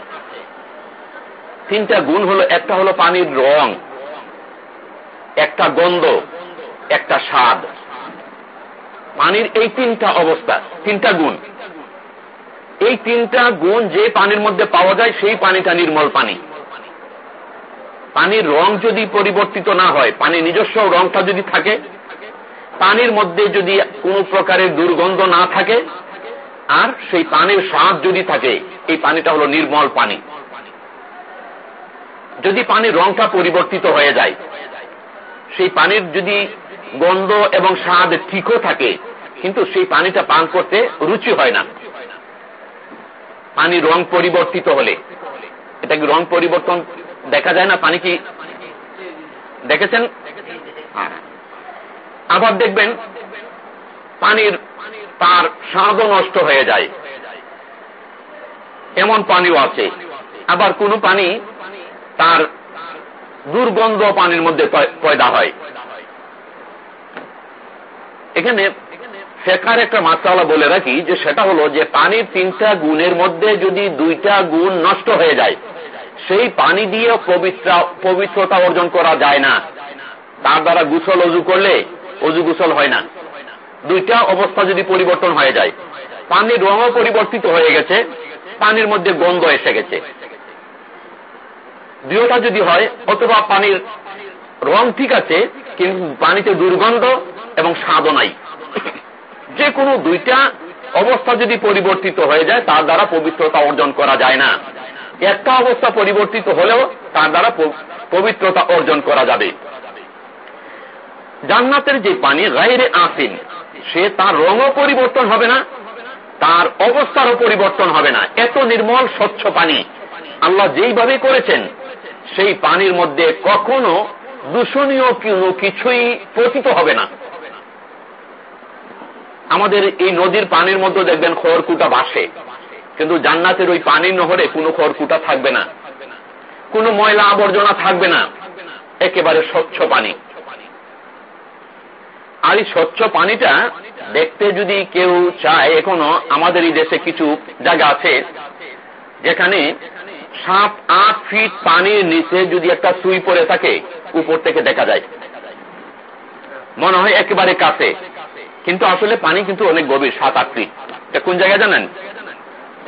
তিনটা গুণ হলো, একটা হলো পানির রং, একটা গন্ধ, একটা স্বাদ। পানির এই তিনটা অবস্থা, তিনটা গুণ। এই তিনটা গুণ যে পানির মধ্যে পাওয়া যায়, সেই পানিটা নির্মল পানি। পানির রং যদি পরিবর্তিত না হয় পানির নিজস্ব রংটা যদি থাকে, পানির মধ্যে যদি কোন প্রকারের দুর্গন্ধ না থাকে, আর সেই পানির স্বাদ যদি থাকে, এই পানিটা হলো নির্মল পানি। যদি পানির রংটা পরিবর্তিত হয়ে যায়, সেই পানির যদি গন্ধ এবং স্বাদ ঠিকও থাকে, কিন্তু সেই পানিটা পান করতে রুচি হয় না। পানির রং পরিবর্তিত হলে। এটা কি রং পরিবর্তন দেখা যায় না? পানি কি দেখেছেন? হ্যাঁ। আবার দেখবেন পানির তার স্বাদও নষ্ট হয়ে যায়। এমন পানিও আছে। আবার কোন পানি তার দুর্গন্ধ পানির মধ্যে পয়দা হয়। এখানে শেখার একটা মাত্রালা বলে রাখি, যে সেটা হলো যে পানির তিনটা গুণের মধ্যে যদি দুইটা গুণ নষ্ট হয়ে যায়, সেই পানি দিয়ে পবিত্রতা অর্জন করা যায় না। তার দ্বারা গুসল অজু করলে অজু গুসল হয় না। দুইটা অবস্থা যদি পরিবর্তন হয়ে যায়, পানির রঙও পরিবর্তিত হয়ে গেছে, পানির মধ্যে গন্ধ এসে গেছে। দুটা যদি হয়, অথবা পানির রং ঠিক আছে কিন্তু পানিতে দুর্গন্ধ এবং স্বাদও নাই। যে কোনো দুইটা অবস্থা যদি পরিবর্তিত হয়ে যায়, তার দ্বারা পবিত্রতা অর্জন করা যায় না। একটা অবস্থা পরিবর্তিত হলেও তার দ্বারা পবিত্রতা অর্জন করা যাবে। জান্নাতের যে পানি গাইরে আসিন সে তার রঙও পরিবর্তন হবে না, তার অবস্থারও পরিবর্তন হবে না। এত নির্মল, স্বচ্ছ পানি। আল্লাহ যেইভাবে করেছেন, সেই পানির মধ্যে কখনো দূষণীয় কিছুই পতিত হবে না। আমাদের এই নদীর পানির মধ্যে দেখবেন খড়কুটা বাসে কিন্তু জান্নাতের ওই পানির নহরে কোনো খড়কুটা থাকবে না। কোনো ময়লা আবর্জনা থাকবে না। একেবারে স্বচ্ছ পানি। আর এই স্বচ্ছ পানিটা দেখতে যদি কেউ চায়, এখনও আমাদের এই দেশে কিছু জায়গা আছে, যেখানে সাত, আট ফিট পানির নিচে যদি একটা সুই পড়ে থাকে, উপর থেকে দেখা যায়। মনে হয় একেবারে কাছে। কিন্তু আসলে পানি কিন্তু অনেক গভীর, সাত, আট ফিট। এটা কোন জায়গায় জানেন?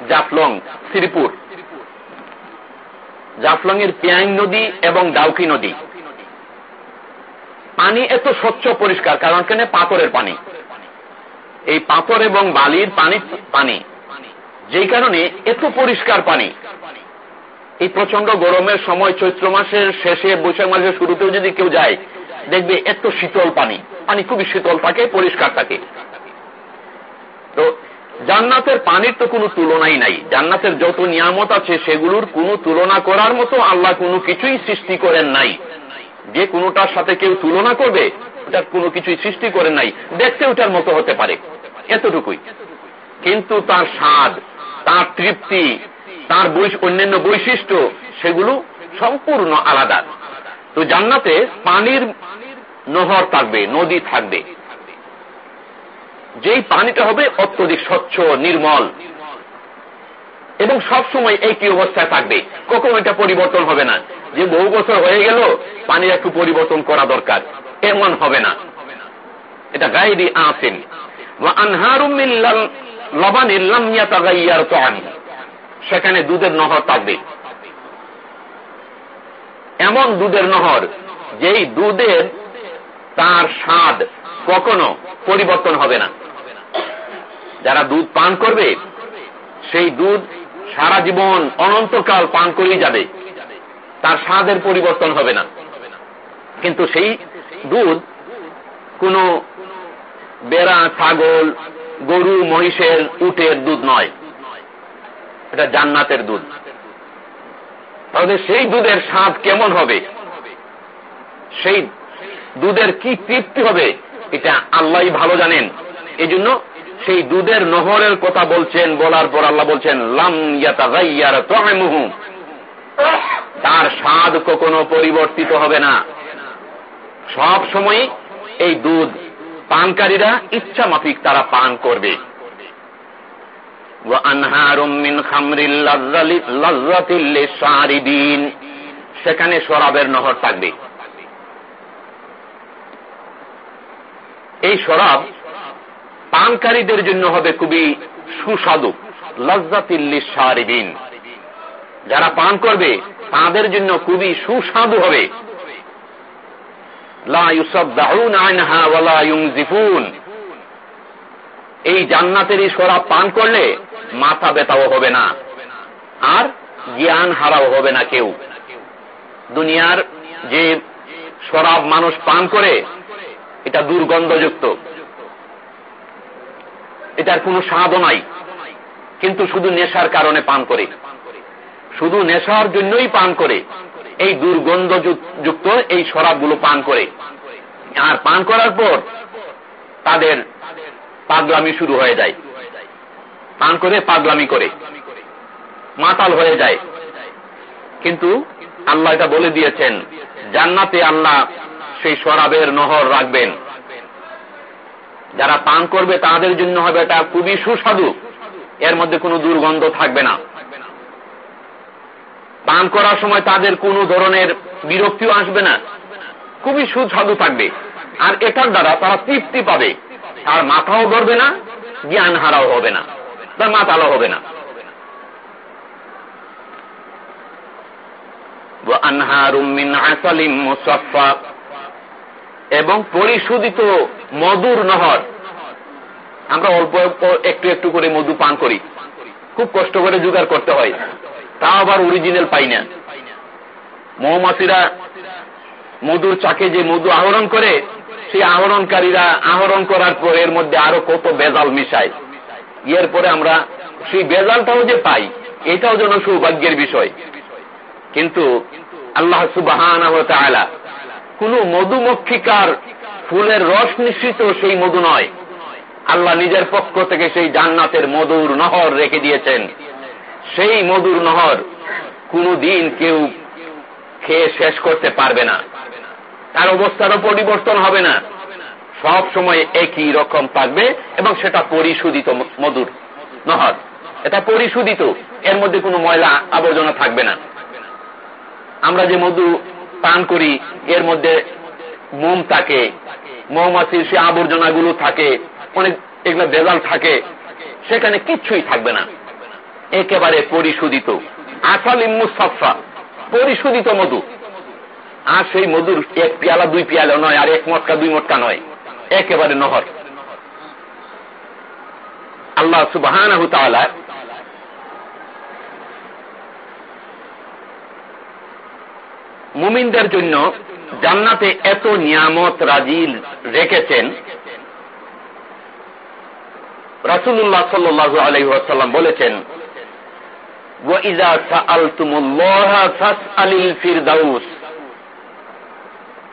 জাফলং, শ্রীপুর। জাফলং এর পিয়াং নদী এবং ডাউকি নদী। পানি এত স্বচ্ছ, পরিষ্কার, কারণ কেন? পাথরের পানি। এই পাথর এবং বালির পানি পানি। যেই কারণে এত পরিষ্কার পানি। এই প্রচণ্ড গরমের সময় চৈত্র মাসের শেষে, বৈশাখ মাসের শুরুতেও যদি কেউ যায়, দেখবে এত শীতল পানি। পানি খুবই শীতল থাকে, পরিষ্কার থাকে। তো জান্নাতের পানির তো কোনো তুলনাই নাই। জান্নাতের যত নিয়ামত আছে, সেগুলোর কোনো তুলনা করার মতো আল্লাহ কোনো কিছুই সৃষ্টি করেন নাই। যে কোনোটার সাথে কেউ তুলনা করবে, ওটার কোনো কিছুই সৃষ্টি করেন নাই। দেখতে ওটার মতো হতে পারে। এতটুকুই। কিন্তু তার স্বাদ, তার তৃপ্তি তার অন্যান্য বৈশিষ্ট্য সেগুলো সম্পূর্ণ আলাদা। তো জান্নাতে পানির নহর থাকবে, নদী থাকবে। যেই পানিটা হবে অত্যধিক স্বচ্ছ, নির্মল। এবং সব সময় একই অবস্থায় থাকবে। কখনো এটা পরিবর্তন হবে না। যে বহু বছর হয়ে গেল, পানির একটু পরিবর্তন করা দরকার। এমন হবে না। এটা গাইডি আসেন সেখানে দুধের নহর থাকবে। এমন দুধের নহর, যেই দুধের তার স্বাদ কখনো পরিবর্তন হবে না। যারা দুধ পান করবে, সেই দুধ সারা জীবন অনন্তকাল পান করেই যাবে। তার স্বাদের পরিবর্তন হবে না। কিন্তু সেই দুধ কোন বেড়া, ছাগল, গরু, মহিষের উটের দুধ নয়। এটা জান্নাতের দুধ। তাহলে সেই দুধের স্বাদ কেমন হবে? সেই দুধের কি তৃপ্তি হবে? এটা আল্লাহ ভালো জানেন। এই জন্য সেই দুধের নহরের কথা বলছেন, বলার পর আল্লাহ বলছেন, লাম তার স্বাদ কখনো পরিবর্তিত হবে না। সব সময় এই দুধ পানকারীরা ইচ্ছা মাফিক তারা পান করবে। সেখানে শরাবের নহর থাকবে। এই শরাব পানকারীদের জন্য হবে খুবই সুস্বাদু। লজ্জাতিল্লি সারিবিন যারা পান করবে, তাদের জন্য খুবই সুস্বাদু হবে। এই জান্নাতের এই শরাব পান করলে মাথা ব্যথাও হবে না। আর জ্ঞান হারাও হবে না কেউ। দুনিয়ার যে শরাব মানুষ পান করে, এটা দুর্গন্ধযুক্ত। এটার কোনো স্বাদও নাই। কিন্তু শুধু নেশার কারণে পান করে। শুধু নেশার জন্যই পান করে। এই দুর্গন্ধযুক্ত এই শরাবগুলো পান করে। আর পান করার পর তাদের পাগলামি শুরু হয়ে যায়। পান করে পাগলামি করে। মাতাল হয়ে যায়। কিন্তু আল্লাহ এটা বলে দিয়েছেন, জান্নাতে আল্লাহ সেই শরাবের নহর রাখবেন। যারা পান করবে তাদের জন্য হবে এটা খুবই সুস্বাদু। এর মধ্যে কোনো দুর্গন্ধ থাকবে না। পান করার সময় তাদের কোন ধরনের বিরক্তিও আসবে না। খুবই সুস্বাদু থাকবে। আর এটার দ্বারা তারা তৃপ্তি পাবে। আর মাথাও ধরবে না জ্ঞান হারাও হবে না, তার মাতালো হবে না। এবং পরিশোধিত মধুর নহর। আমরা অল্প একটু একটু করে মধু পান করি। খুব কষ্ট করে জোগাড় করতে হয়। তা আবার অরিজিনাল পাই না। মৌমাছিরা মধুর চাকে যে মধু আহরণ করে সেই আহরণকারীরা আহরণ করার পর এর মধ্যে আরও কত বেজাল মিশায়। এর পরে আমরা সেই বেজালটাও যে পাই, এটাও যেন সৌভাগ্যের বিষয়। কিন্তু আল্লাহ সুবাহান কোন মধুমক্ষিকার ফুলের রস নিশ্চিত সেই মধু নয়। আল্লাহ নিজের পক্ষ থেকে সেই জান্নাতের মধুর নহর রেখে দিয়েছেন। সেই মধুর নহর দিন কেউ খেয়ে শেষ করতে পারবে না। তার অবস্থারও পরিবর্তন হবে না। সব সময় একই রকম থাকবে এবং সেটা পরিশোধিত মধুর নহর। এটা পরিশোধিত, এর মধ্যে কোনো ময়লা আবর্জনা থাকবে না। আমরা যে মধু পান করি, এর মধ্যে মোম থাকে মৌমাছির সে আবর্জনাগুলো থাকে, অনেক এগুলো বেজাল থাকে, সেখানে কিচ্ছুই থাকবে না। একেবারে পরিশোধিত। আসাল ইমুসাফা পরিশোধিত মধু। আর সেই মধুর এক পেয়ালা, দুই পেয়ালা নয়, আর এক মটকা, দুই মটকা নয়। একেবারে নহর। আল্লাহ সুবাহান মুমিনদের জন্য জান্নাতে এত নিয়ামত রাজিল রেখেছেন। রাসুল্লাহ সাল্লু আলহাসাল্লাম বলেছেন ওয়াইজা সা আল তুমুল্লাহ সাস আলিল ফিরদাউস।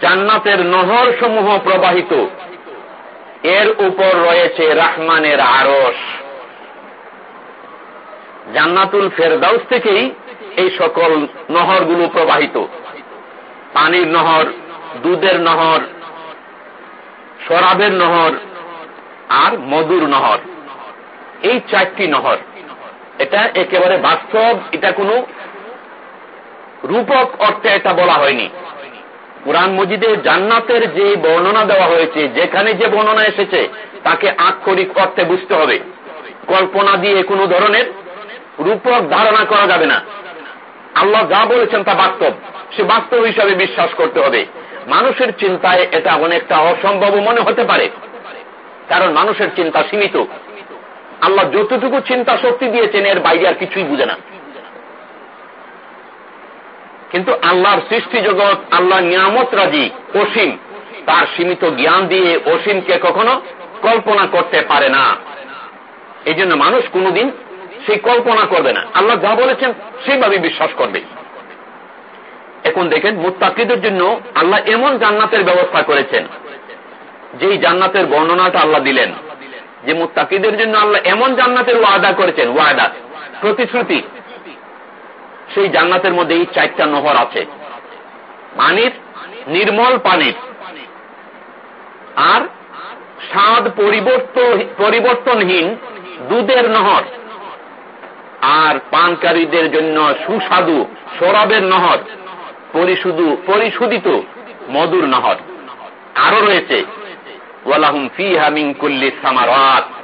জান্নাতের নহর সমূহ প্রবাহিত। এর উপর রয়েছে রাহমানের আরস জান্নাতুল ফেরদাউস থেকেই এই সকল নহরগুলো প্রবাহিত। পানির নহর, দুধের নহর, শরাবের নহর আর মধুর নহর। এই চারটি নহর। এটা একেবারে বাস্তব, এটা কোনো রূপক অর্থে এটা বলা হয়নি। কোরআন মজিদে জান্নাতের যে বর্ণনা দেওয়া হয়েছে, যেখানে যে বর্ণনা এসেছে, তাকে আক্ষরিক অর্থে বুঝতে হবে। কল্পনা দিয়ে কোনো ধরনের রূপক ধারণা করা যাবে না। আল্লাহ যা বলেছেন তা বাস্তব, সে বাস্তব হিসাবে বিশ্বাস করতে হবে। মানুষের চিন্তায় এটা অনেকটা অসম্ভব মনে হতে পারে, কারণ মানুষের চিন্তা সীমিত। আল্লাহ যতটুকু চিন্তা শক্তি দিয়েছেন, এর বাইরে আর কিছুই বুঝে না। কিন্তু আল্লাহর সৃষ্টি জগৎ আল্লাহ নিয়ামত রাজি, অসীম। তার সীমিত জ্ঞান দিয়ে অসীমকে কখনো কল্পনা করতে পারে না। এই জন্য মানুষ কোনদিন সেই কল্পনা করবে না। আল্লাহ যা বলেছেন সেইভাবে বিশ্বাস করবে। এখন দেখেন, মুত্তাকিদের জন্য আল্লাহ এমন জান্নাতের ব্যবস্থা করেছেন, যেই জান্নাতের বর্ণনাটা আল্লাহ দিলেন, যে মুত্তাকিদের জন্য আল্লাহ এমন জান্নাতের ওয়াদা করেছেন, ওয়াদা, প্রতিশ্রুতি। সেই জান্নাতের মধ্যে এই চারটা নহর আছে। পানির নির্মল পানির। আর স্বাদ পরিবর্তনহীন দুধের নহর। আর পানকারীদের জন্য সুস্বাদু সরাবের নহর পরিশুধু পরিশোধিত মধুর নহর। আরও রয়েছে। ওয়ালাহুম ফিহা মিন কুল্লি সামারাত।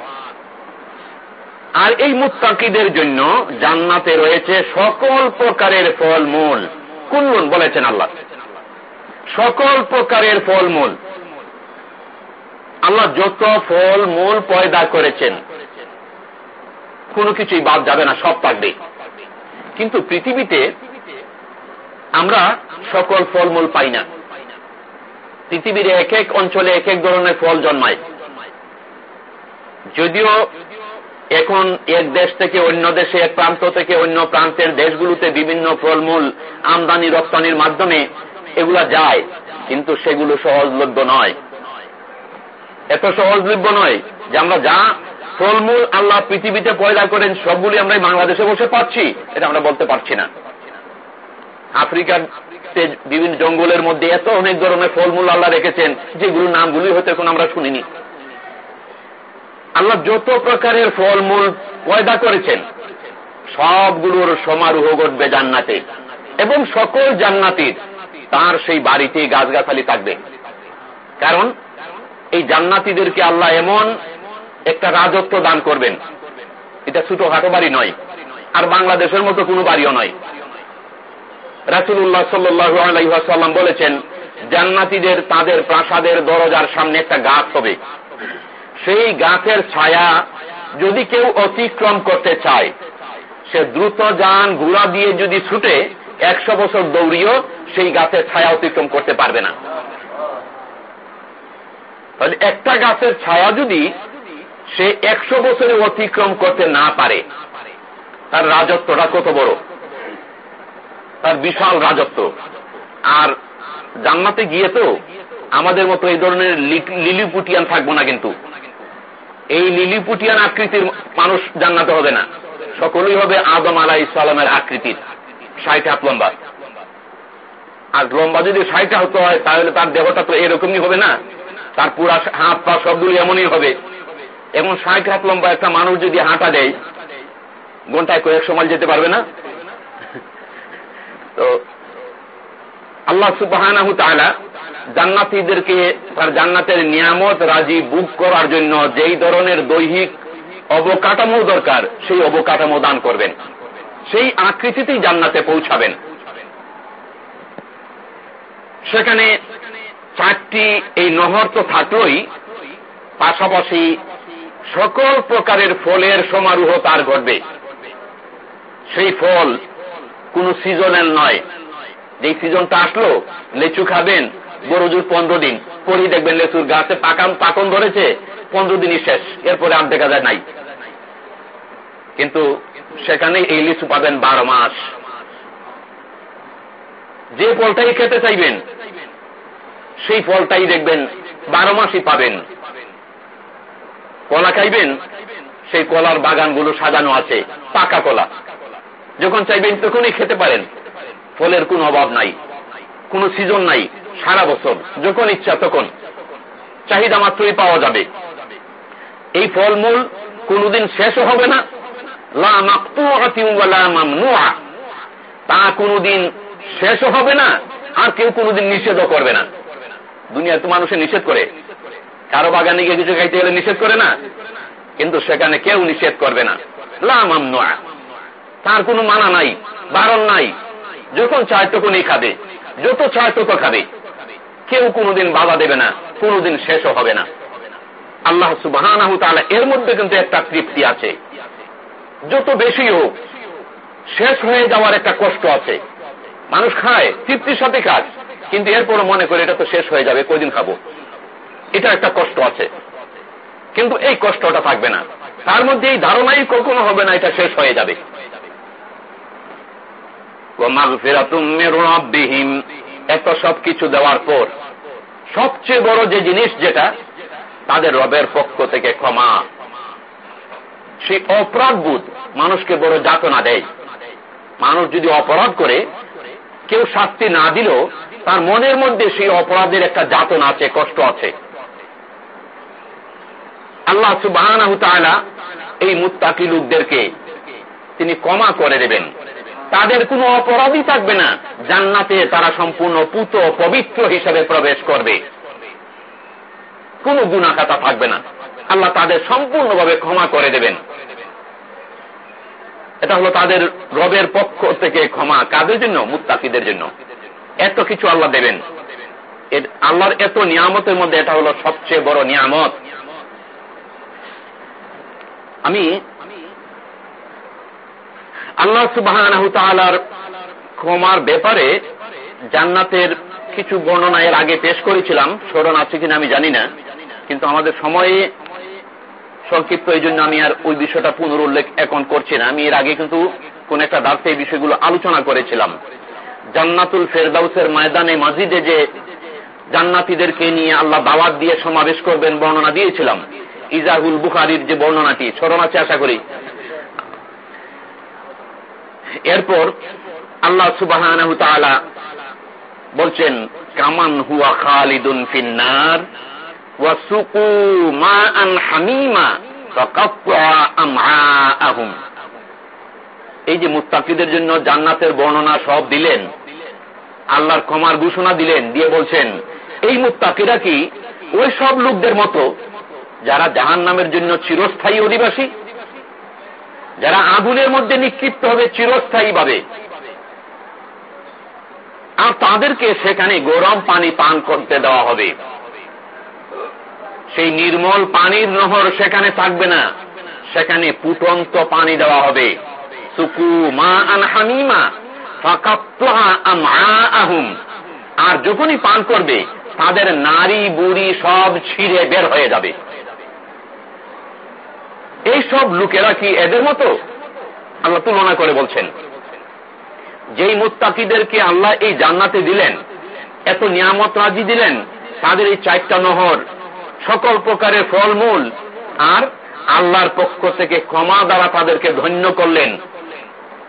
আর এই মুত্তাকিদের জন্য জান্নাতে রয়েছে সকল প্রকারের ফলমূল। কুল্লুন বলেছেন আল্লাহ। সকল প্রকারের ফলমূল। আল্লাহ যত ফল মূল পয়দা করেছেন, কোনো কিছুই বাদ যাবে না, সব থাকবে কিন্তু পৃথিবীতে আমরা সকল ফলমূল পাই না। পৃথিবীর এক এক অঞ্চলে এক এক ধরনের ফল জন্মায়। যদিও এখন এক দেশ থেকে অন্য দেশে, এক প্রান্ত থেকে অন্য প্রান্তের দেশগুলোতে বিভিন্ন ফলমূল, আমদানি, রপ্তানির মাধ্যমে এগুলা যায়, কিন্তু সেগুলো সহজলভ্য নয়। এত সহজলভ্য নয় যে আমরা যা ফলমূল আল্লাহ পৃথিবীতে পয়দা করেন, সবগুলি আমরা বাংলাদেশে বসে পাচ্ছি, এটা আমরা বলতে পারছি না। আফ্রিকার বিভিন্ন জঙ্গলের মধ্যে এত অনেক ধরনের ফলমূল আল্লাহ রেখেছেন, যেগুলোর নামগুলি হয়তো এখন আমরা শুনিনি। আল্লাহ যত প্রকারের ফলমূল পয়দা করেছেন, সবগুলোর সমারোহ ঘটবে জান্নাতে এবং সকল জান্নাতির তার সেই বাড়িতে গাছগাছালি থাকবে। কারণ এই জান্নাতিদেরকে আল্লাহ এমন একটা রাজত্ব দান করবেন। এটা ছোটখাটো বাড়ি নয়, আর বাংলাদেশের মতো কোনো বাড়িও নয়। রাসুল্লাহ সাল্লাম বলেছেন, জান্নাতিদের তাদের প্রাসাদের দরজার সামনে একটা গাছ হবে। সেই গাছের ছায়া যদি কেউ অতিক্রম করতে চায়, সে দ্রুত যান ঘোড়া দিয়ে যদি ছুটে, একশো বছর দৌড়িয়েও সেই গাছের ছায়া অতিক্রম করতে পারবে না। তাহলে একটা গাছের ছায়া যদি সে একশো বছরে অতিক্রম করতে না পারে, তার রাজত্বটা কত বড়? তার বিশাল রাজত্ব। আর জান্নাতে গিয়ে তো আমাদের মতো এই ধরনের লিলিপুটিয়ান থাকব না কিন্তু। এই লিলিপুটিয়ান আকৃতির মানুষ জান্নাতে হবে না। সকলেই হবে আদম আলাহ ইসলামের আকৃতির। ষাট হাত লম্বা। আর লম্বা যদি ষাট হতে হয়, তাহলে তার দেহটা তো এরকমই হবে না? তার পুরা হাত পা সবগুলি এমনই হবে। এবং ষাট হাত লম্বা একটা মানুষ যদি হাঁটা দেয়, ঘন্টায় কয়েক সময় যেতে পারবে না? তো আল্লাহ সুবাহ জান্নাতিদেরকে, তার জান্নাতের নিয়ামত রাজি বুক করার জন্য যেই ধরনের দৈহিক অবকাঠামো দরকার, সেই অবকাঠামো দান করবেন। সেই আকৃতিতেই জান্নাতে পৌঁছাবেন। সেখানে চারটি এই নহর তো থাকলই, পাশাপাশি সকল প্রকারের ফলের সমারোহ তার ঘটবে। সেই ফল কোন সিজনের নয়। যে সিজনটা আসলো, লেচু খাবেন বড়জুর পনেরো দিন। পরই দেখবেন লেচুর গাছে পাকান পাকন ধরেছে, পনেরো দিনই শেষ। এরপরে আর দেখা যায় নাই। কিন্তু সেখানে এই লিচু পাবেন বারো মাস। যে ফলটাই খেতে চাইবেন, সেই ফলটাই দেখবেন বারো মাসই পাবেন। কলা খাইবেন, সেই কলার বাগানগুলো সাজানো আছে, পাকা কলা। যখন চাইবেন তখনই খেতে পারেন। ফলের কোনো অভাব নাই, কোন সিজন নাই। সারা বছর, যখন ইচ্ছা তখন। চাহিদা মাত্রই পাওয়া যাবে। এই ফলমূল কোনদিন শেষও হবে না। তা কোনদিন শেষও হবে না, আর কেউ কোনদিন নিষেধও করবে না। দুনিয়ায় তো মানুষে নিষেধ করে। কারও বাগানে গিয়ে কিছু খাইতে গেলে নিষেধ করে না। কিন্তু সেখানে কেউ নিষেধ করবে না। লামাম নোয়া তার কোনো মানা নাই, বারণ নাই। যখন চায় তখনই খাবে। যত চায় তত খাবে। কেউ কোনোদিন বাধা দেবে না, কোনোদিন শেষও হবে না। আল্লাহ সুবাহ এর মধ্যে কিন্তু একটা তৃপ্তি আছে। যত বেশি হোক, শেষ হয়ে যাওয়ার একটা কষ্ট আছে। মানুষ খায়, তৃপ্তির সাথে খায়, কিন্তু এরপরও মনে করে এটা তো শেষ হয়ে যাবে, কয়দিন খাব? এটা একটা কষ্ট আছে। কিন্তু এই কষ্টটা থাকবে না। তার মধ্যে এই ধারণাই কখনো হবে না, এটা শেষ হয়ে যাবে। এত সবকিছু দেওয়ার পর সবচেয়ে বড় যে জিনিস যেটা, তাদের রবের পক্ষ থেকে ক্ষমা। সেই অপরাধবোধ মানুষকে বড় যাতনা দেয়। মানুষ যদি অপরাধ করে, কেউ শাস্তি না দিল তার মনের মধ্যে সেই অপরাধের একটা যাতনা আছে, কষ্ট আছে। আল্লাহ সুবাহ এই মুত্তাকি লোকদেরকে তিনি ক্ষমা করে দেবেন। তাদের কোনো অপরাধই থাকবে না। জান্নাতে তারা সম্পূর্ণ পুত পবিত্র হিসেবে প্রবেশ করবে। কোনো গুণাখাতা থাকবে না। আল্লাহ তাদের সম্পূর্ণভাবে ক্ষমা করে দেবেন। এটা হলো তাদের রবের পক্ষ থেকে ক্ষমা। কাদের জন্য? মুত্তাকিদের জন্য। এত কিছু আল্লাহ দেবেন। আল্লাহর এত নিয়ামতের মধ্যে এটা হলো সবচেয়ে বড় নিয়ামত। আমি আল্লাহ সুবাহ ক্ষমার ব্যাপারে জান্নাতের কিছু বর্ণনা এর আগে পেশ করেছিলাম, স্মরণ আছে কিনা আমি জানি না, কিন্তু আমাদের সময়ে সংক্ষিপ্ত এই জন্য আমি আর ওই বিষয়টা পুনরুল্লেখ এখন করছি না। আমি এর আগে কিন্তু কোন একটা দার্থে এই বিষয়গুলো আলোচনা করেছিলাম। জান্নাতুল ফেরদাউসের ময়দানে মাজিদে যে জান্নাতিদেরকে নিয়ে আল্লাহ দাওয়াত দিয়ে সমাবেশ করবেন বর্ণনা দিয়েছিলাম। ইজাহুল বুখারির যে বর্ণনাটি, স্মরণ আছে আশা করি? এরপর আল্লাহ সুবাহ বলছেন, কামান হুয়া খালিদুন ফিন্নার এই যে মুস্তাকিদের জন্য জান্নাতের বর্ণনা সব দিলেন, আল্লাহর ক্ষমার ঘোষণা দিলেন, দিয়ে বলছেন, এই মুত্তাকিরা কি ওই সব লোকদের মতো যারা জাহান নামের জন্য চিরস্থায়ী অধিবাসী যারা আগুনের মধ্যে নিক্ষিপ্ত হবে চিরস্থায়ী ভাবে আর তাদেরকে সেখানে গরম পানি পান করতে দেওয়া হবে। সেই নির্মল পানির নহর সেখানে থাকবে না। সেখানে পুটন্ত পানি দেওয়া হবে। সুকু মা আন আর যখনই পান করবে, তাদের নারী বুড়ি সব ছিঁড়ে বের হয়ে যাবে। এই সব লোকেরা কি এদের মতো? আল্লাহ তুলনা করে বলছেন। যেই মুত্তাকিদেরকে আল্লাহ এই জান্নাতে দিলেন, এত নিয়ামত রাজি দিলেন, তাদের এই চারটা নহর, সকল প্রকারের ফলমূল, আর আল্লাহর পক্ষ থেকে ক্ষমা দ্বারা তাদেরকে ধন্য করলেন,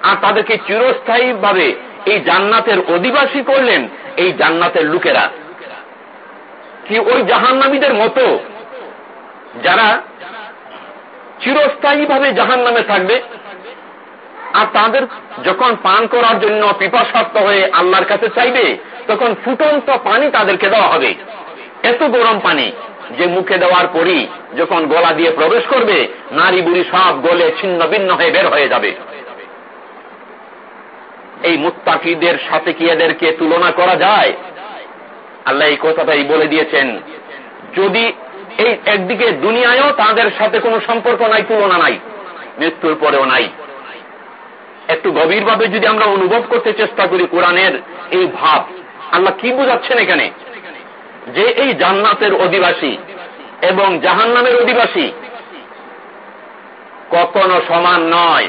আর তাদেরকে চিরস্থায়ী ভাবে এই জান্নাতের অধিবাসী করলেন এই জান্নাতের লোকেরা। কি ওই জাহান্নামীদের মতো যারা চিরস্থায়ী ভাবে জাহান নামে থাকবে। আর তাদের যখন পান করার জন্য পিপাসার্থ হয়ে আল্লাহর কাছে চাইবে, তখন ফুটন্ত পানি তাদেরকে দেওয়া হবে। এত গরম পানি যে মুখে দেওয়ার পরই যখন গলা দিয়ে প্রবেশ করবে, নারী বুড়ি সব গলে ছিন্ন ভিন্ন হয়ে বের হয়ে যাবে। এই মুত্তাকিদের সাথে কি এদেরকে তুলনা করা যায়? আল্লাহ এই কথাটাই বলে দিয়েছেন, যদি এই একদিকে দুনিয়ায়ও তাদের সাথে কোনো সম্পর্ক নাই, তুলনা নাই, মৃত্যুর পরেও নাই। একটু গভীরভাবে যদি আমরা অনুভব করতে চেষ্টা করি কোরআনের এই ভাব, আল্লাহ কি বুঝাচ্ছেন এখানে? যে এই জান্নাতের অধিবাসী এবং জাহান নামের অধিবাসী কখনো সমান নয়,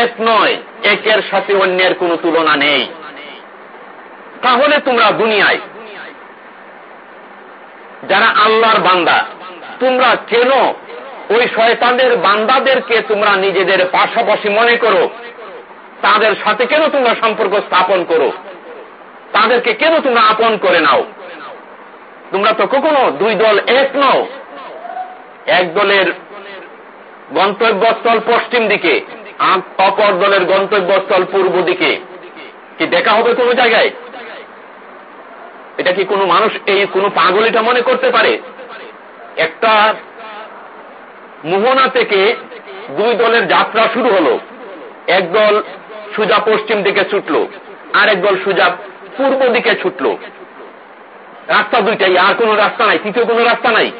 এক নয়, একের সাথে অন্যের কোনো তুলনা নেই। তাহলে তোমরা দুনিয়ায়, যারা আল্লাহর বান্দা তোমরা কেন ওই শয়তানদের বান্দাদেরকে তোমরা নিজেদের পাশাপাশি মনে করো। তাদের সাথে কেন তোমরা সম্পর্ক স্থাপন করো? তাদেরকে কেন তোমরা আপন করে নাও? তোমরা তো কখনো দুই দল এক নও। এক দলের গন্তব্যস্থল পশ্চিম দিকে অপর দলের গন্তব্যস্থল পূর্ব দিকে। কি দেখা হবে কোনো জায়গায়? এটা কি কোনো মানুষ এই কোনো পাগল এটা মনে করতে পারে? একটা মোহনা থেকে দুই দলের যাত্রা শুরু হলো। এক দল সুজা পশ্চিম দিকে ছুটল আর এক দল সুজা পূর্ব দিকে ছুটল। রাস্তা দুইটাই, আর কোন রাস্তা নাই, তৃতীয় কোন রাস্তা নাই।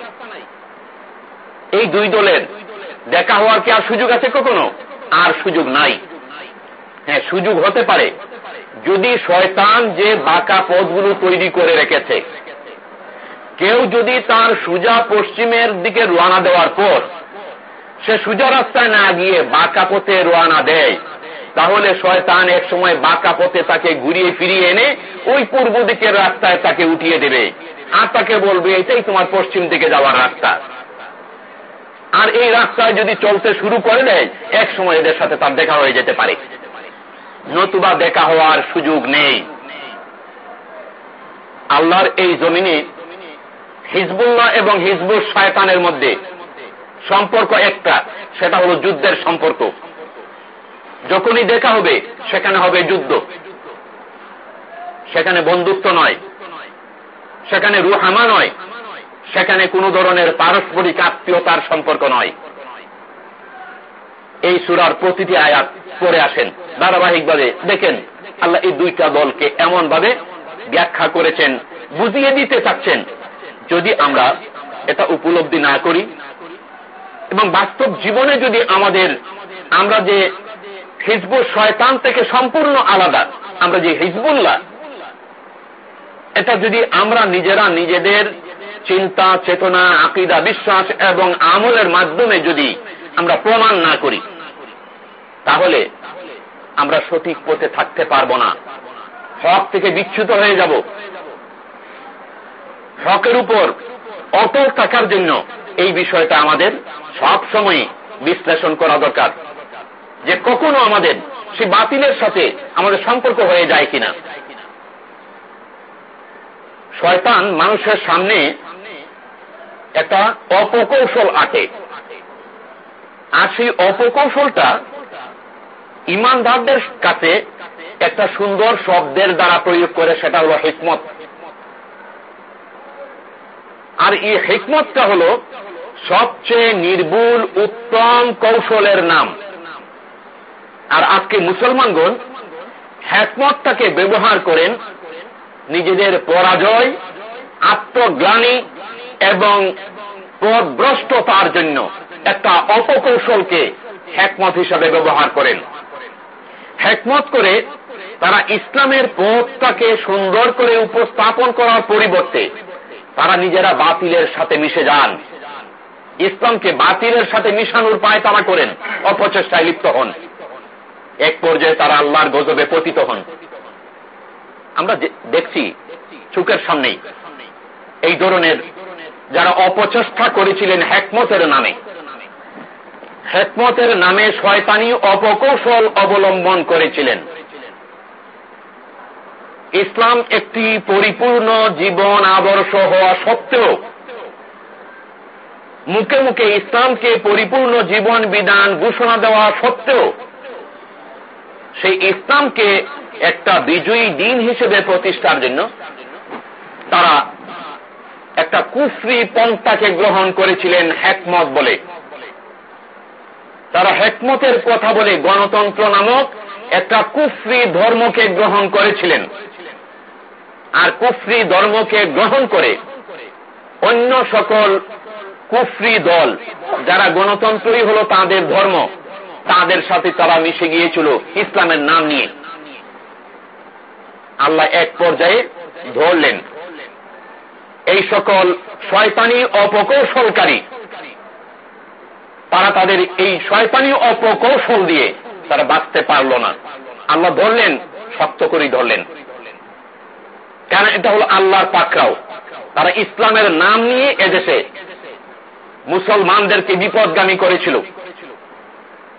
এই দুই দলের দেখা হওয়ার কি আর সুযোগ আছে কখনো? আর সুযোগ নাই। হ্যাঁ সুযোগ হতে পারে, যদি শয়তান যে বাঁকা পথগুলো তৈরি করে রেখেছে। কেউ যদি তার সুজা পশ্চিমের দিকে রোয়ানা দেওয়ার পর সে সুজা রাস্তায় না গিয়ে বাঁকা পথে রোয়ানা দেয়, তাহলে শয়তান এক সময় বাঁকা পথে তাকে ঘুরিয়ে ফিরিয়ে এনে ওই পূর্ব দিকের রাস্তায় তাকে উঠিয়ে দেবে। আর তাকে বলবে, এটাই তোমার পশ্চিম দিকে যাওয়ার রাস্তা। আর এই রাস্তায় যদি চলতে শুরু করে দেয়, এক সময় এদের সাথে তার দেখা হয়ে যেতে পারে। নতুবা দেখা হওয়ার সুযোগ নেই। আল্লাহর এই জমিনে হিজবুল্লাহ এবং হিজবুল শয়তানের মধ্যে সম্পর্ক একটা, সেটা হলো যুদ্ধের সম্পর্ক। যখনই দেখা হবে, সেখানে হবে যুদ্ধ। সেখানে বন্ধুত্ব নয়। সেখানে রুহামা নয়। সেখানে কোন ধরনের পারস্পরিক আত্মীয়তার সম্পর্ক নয়। এই সুরার প্রতিটি আয়াত পরে আসেন। ধারাবাহিকভাবে দেখেন, আল্লাহ এই দুইটা দলকে এমন ভাবে ব্যাখ্যা করেছেন, বুঝিয়ে দিতে চাচ্ছেন। যদি আমরা এটা উপলব্ধি না করি এবং বাস্তব জীবনে যদি আমাদের, আমরা যে হিজবুল শয়তান থেকে সম্পূর্ণ আলাদা, আমরা যে হিজবুল্লাহ, এটা যদি আমরা নিজেরা নিজেদের চিন্তা, চেতনা, আকিদা, বিশ্বাস এবং আমলের মাধ্যমে যদি আমরা প্রমাণ না করি, তাহলে আমরা সঠিক পথে থাকতে পারব না। হক থেকে বিচ্ছুত হয়ে যাব। হকের উপর অটল থাকার জন্য এই বিষয়টা আমাদের সব সময় বিশ্লেষণ করা দরকার। যে কখনো আমাদের সেই বাতিলের সাথে আমাদের সম্পর্ক হয়ে যায় কিনা। শয়তান মানুষের সামনে একটা অপকৌশল আটে আর সেই অপকৌশলটা ইমানদারদের কাছে একটা সুন্দর শব্দের দ্বারা প্রয়োগ করে, সেটা হলো হিকমত। আর এই হিকমতটা হল সবচেয়ে নির্ভুল, উত্তম কৌশলের নাম। আর আজকে মুসলমানগণ হ্যাকমতটাকে ব্যবহার করেন নিজেদের পরাজয়, আত্মগ্লানি এবং পদভ্রষ্টতার জন্য একটা অপকৌশলকে হেকমত হিসাবে ব্যবহার করেন। হেকমত করে তারা ইসলামের পথটাকে সুন্দর করে উপস্থাপন করার পরিবর্তে তারা নিজেরা বাতিলের সাথে মিশে যান। ইসলামকে বাতিলের সাথে মিশানোর পায় তারা করেন অপচেষ্টায় লিপ্ত হন। এক পর্যায়ে তারা আল্লাহর গজবে পতিত হন। আমরা দেখছি চুকের সামনেই। এই ধরনের যারা অপচেষ্টা করেছিলেন হ্যাকমতের নামে। হেকমতের নামে শয়তানি অপকৌশল অবলম্বন করেছিলেন। ইসলাম একটি পরিপূর্ণ জীবন আদর্শ হওয়া সত্ত্বেও মুখে মুখে ইসলামকে পরিপূর্ণ জীবন বিধান ঘোষণা দেওয়া সত্ত্বেও সেই ইসলামকে একটা বিজয়ী দিন হিসেবে প্রতিষ্ঠার জন্য তারা একটা কুফরি পন্থাকে গ্রহণ করেছিলেন হ্যাকমত বলে। তারা হেকমতের কথা বলে গণতন্ত্র নামক একটা কুফরি ধর্মকে গ্রহণ করেছিলেন। আর কুফরি ধর্মকে গ্রহণ করে অন্য সকল কুফরি দল যারা গণতন্ত্রই হল তাদের ধর্ম, তাদের সাথে তারা মিশে গিয়েছিল ইসলামের নাম নিয়ে। আল্লাহ এক পর্যায়ে ধরলেন। এই সকল শয়তানি অপকৌশলকারী, তারা তাদের এই শয়তানি অপকৌশল দিয়ে তারা বাঁচতে পারল না। আল্লাহ ধরলেন, শক্ত করেই ধরলেন। কেন এটা হলো আল্লাহর পাকরাও তারা ইসলামের নাম নিয়ে এদেশে মুসলমানদেরকে বিপদগামী করেছিল।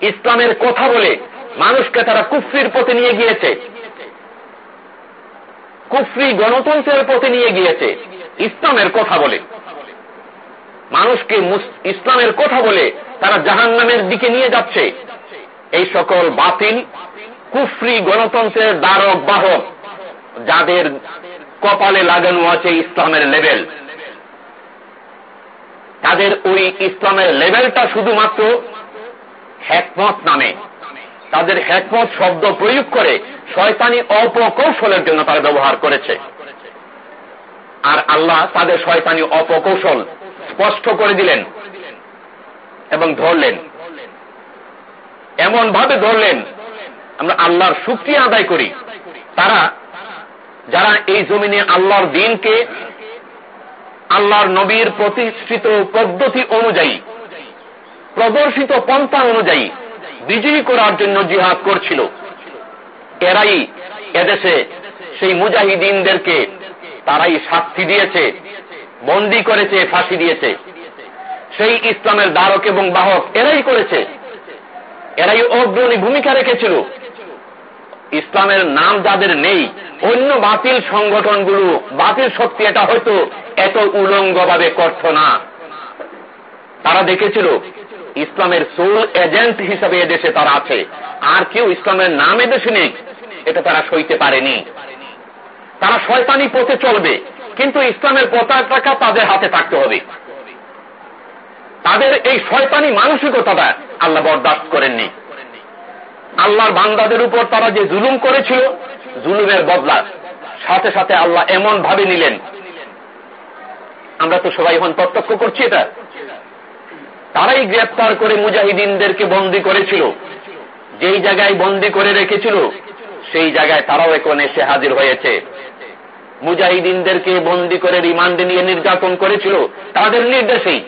ইসলামের কথা বলে মানুষকে তারা কুফরির পথে নিয়ে গিয়েছে। কুফরি গণতন্ত্রের পথে নিয়ে গিয়েছে, ইসলামের কথা বলে। মানুষকে ইসলামের কথা বলে তারা জাহান নামের দিকে নিয়ে যাচ্ছে। এই সকল বাতিল কুফরি গণতন্ত্রের দ্বারক বাহক যাদের কপালে লাগানো আছে ইসলামের লেভেল। তাদের ওই ইসলামের লেভেলটা শুধুমাত্র হ্যাকমত নামে। তাদের হ্যাকমত শব্দ প্রয়োগ করে শয়তানি অপকৌশলের জন্য তারা ব্যবহার করেছে। আর আল্লাহ তাদের শয়তানি অপকৌশল স্পষ্ট করে দিলেন এবং ধরলেন। এমন ভাবে ধরলেন, আমরা আল্লাহর শুক্রিয়া আদায় করি। তারা যারা এই জমিনে আল্লাহর দিনকে আল্লাহর নবীর প্রতিষ্ঠিত পদ্ধতি অনুযায়ী, প্রদর্শিত পন্থা অনুযায়ী বিজয়ী করার জন্য জিহাদ করছিল। এরাই এদেশে সেই মুজাহিদিনদেরকে তারাই শাস্তি দিয়েছে, বন্দি করেছে, ফাঁসি দিয়েছে। সেই ইসলামের দ্বারক এবং বাহক এরাই করেছে। এরাই অগ্রণী ভূমিকা রেখেছিল। ইসলামের নাম যাদের নেই, অন্য বাতিল সংগঠনগুলো বাতিল শক্তি এটা হয়তো এত উলঙ্গভাবে করত না। তারা দেখেছিল, ইসলামের সোল এজেন্ট হিসাবে এদেশে তারা আছে। আর কেউ ইসলামের নাম এদেশে নেই, এটা তারা সইতে পারেনি। তারা শয়তানি পথে চলবে, কিন্তু ইসলামের পতাকা তাদের হাতে থাকতে হবে। তাদের এই শয়তানি মানসিকতাটা আল্লাহ বরদাস্ত করেননি। আল্লাহর বান্দাদের উপর তারা যে জুলুম করেছিল, জুলুমের বদলা। সাথে সাথে আল্লাহ এমন ভাবে নিলেন। আমরা তো সবাই এখন প্রত্যক্ষ করছি এটা। তারাই গ্রেপ্তার করে মুজাহিদিনদেরকে বন্দি করেছিল। যেই জায়গায় বন্দি করে রেখেছিল, সেই জায়গায় তারাও এখন এসে হাজির হয়েছে। মুজাহিদিনদেরকে বন্দি করে রিমান্ডে নিয়ে নির্যাতন করেছিল, তাদের নির্দেশেই।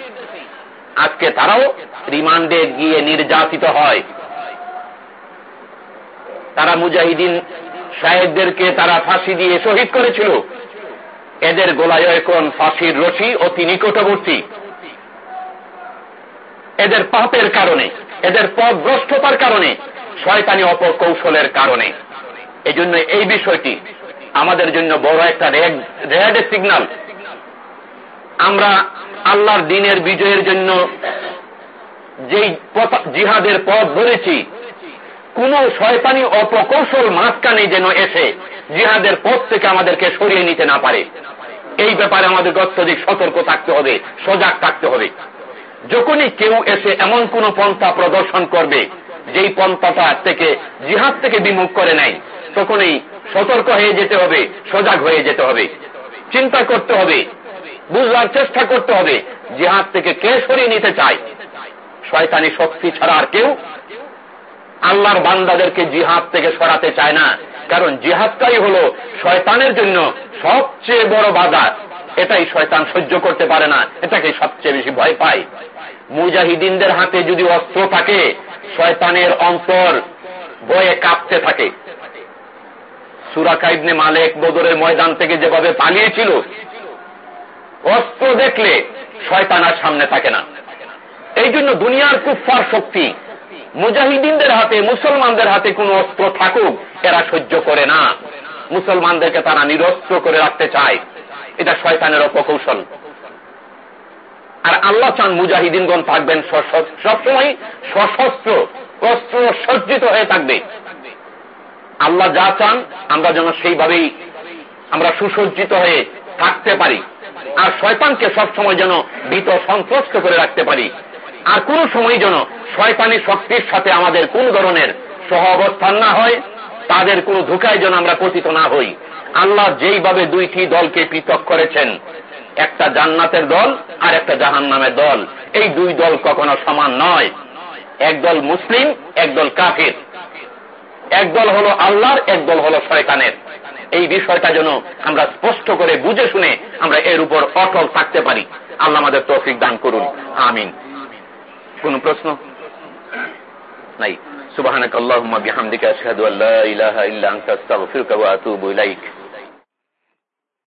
আজকে তারাও রিমান্ডে গিয়ে নির্যাতিত হয়। তারা মুজাহিদিন সাহেবদেরকে তারা ফাঁসি দিয়ে শহীদ করেছিল। এদের গোলায় এখন ফাঁসির রশি অতি নিকটবর্তী। এদের পাপের কারণে, এদের পথভ্রষ্টতার কারণে, শয়তানি অপকৌশলের কারণে। এই জন্য এই বিষয়টি আমাদের জন্য বড় একটা রেড সিগনাল। আমরা আল্লাহর দিনের বিজয়ের জন্য যেই জিহাদের পথ ধরেছি কোন শয়তানি অপকৌশল মাঝখানে যেন এসে জিহাদের পথ থেকে আমাদেরকে সরিয়ে নিতে না পারে। এই ব্যাপারে আমাদের অত্যধিক সতর্ক থাকতে হবে, সজাগ থাকতে হবে। যখনই কেউ এসে এমন কোন পন্থা প্রদর্শন করবে, যেই পন্থাটা থেকে জিহাদ থেকে বিমুখ করে নাই তখনই সতর্ক হয়ে যেতে হবে, সজাগ হয়ে যেতে হবে। চিন্তা করতে হবে, বুঝবার চেষ্টা করতে হবে, জিহাদ থেকে কে সরিয়ে নিতে চায়? শয়তানি শক্তি ছাড়া আর কেউ আল্লাহর বান্দাদেরকে জিহাদ থেকে সরাতে চায় না। কারণ জিহাদটাই হল শয়তানের জন্য সবচেয়ে বড় বাধা। এটাই শয়তান সহ্য করতে পারে না, এটাকে সবচেয়ে বেশি ভয় পায়। মুজাহিদিনদের হাতে যদি অস্ত্র থাকে, শয়তানের অন্তর বয়ে কাঁপতে থাকে। সুরাকাইবনে মালেক বদরের ময়দান থেকে যেভাবে পালিয়েছিল, অস্ত্র দেখলে শয়তান আর সামনে থাকে না। এই জন্য দুনিয়ার কুফার শক্তি মুজাহিদিনদের হাতে, মুসলমানদের হাতে কোন অস্ত্র থাকুক, এরা সহ্য করে না। মুসলমানদেরকে তারা নিরস্ত্র করে রাখতে চায়। এটা শয়তানের অপকৌশল। আর আল্লাহ চান মুজাহিদিনগণ থাকবেন সবসময় সশস্ত্র, অস্ত্র সজ্জিত হয়ে থাকবে। আল্লাহ যা চান, আমরা যেন সেইভাবেই আমরা সুসজ্জিত হয়ে থাকতে পারি। আর শয়তানকে সবসময় যেন ভীত সন্ত্রস্ত করে রাখতে পারি। আর কোন সময় যেন শয়তানি শক্তির সাথে আমাদের কোন ধরনের সহ অবস্থান না হয়, তাদের কোন ধোকায় যেন আমরা পতিত না হই। আল্লাহ যেইভাবে দুইটি দলকে পৃথক করেছেন, একটা জান্নাতের দল আর একটা জাহান নামের দল। এই দুই দল কখনো সমান নয়। একদল মুসলিম একদল কাফির। একদল হলো আল্লাহর একদল হলো শয়তানের। এই বিষয়টা যেন আমরা স্পষ্ট করে বুঝে শুনে আমরা এর উপর অটল থাকতে পারি। আল্লাহ আমাদের তৌফিক দান করুন। আমিন। কোন প্রশ্ন নাই সুবাহানাক আল্লাহুম্মা বিহামদিকা আশহাদু আল্লা ইলাহা ইল্লা আনতা আস্তাগফিরুকা ওয়া আতুবু ইলাইক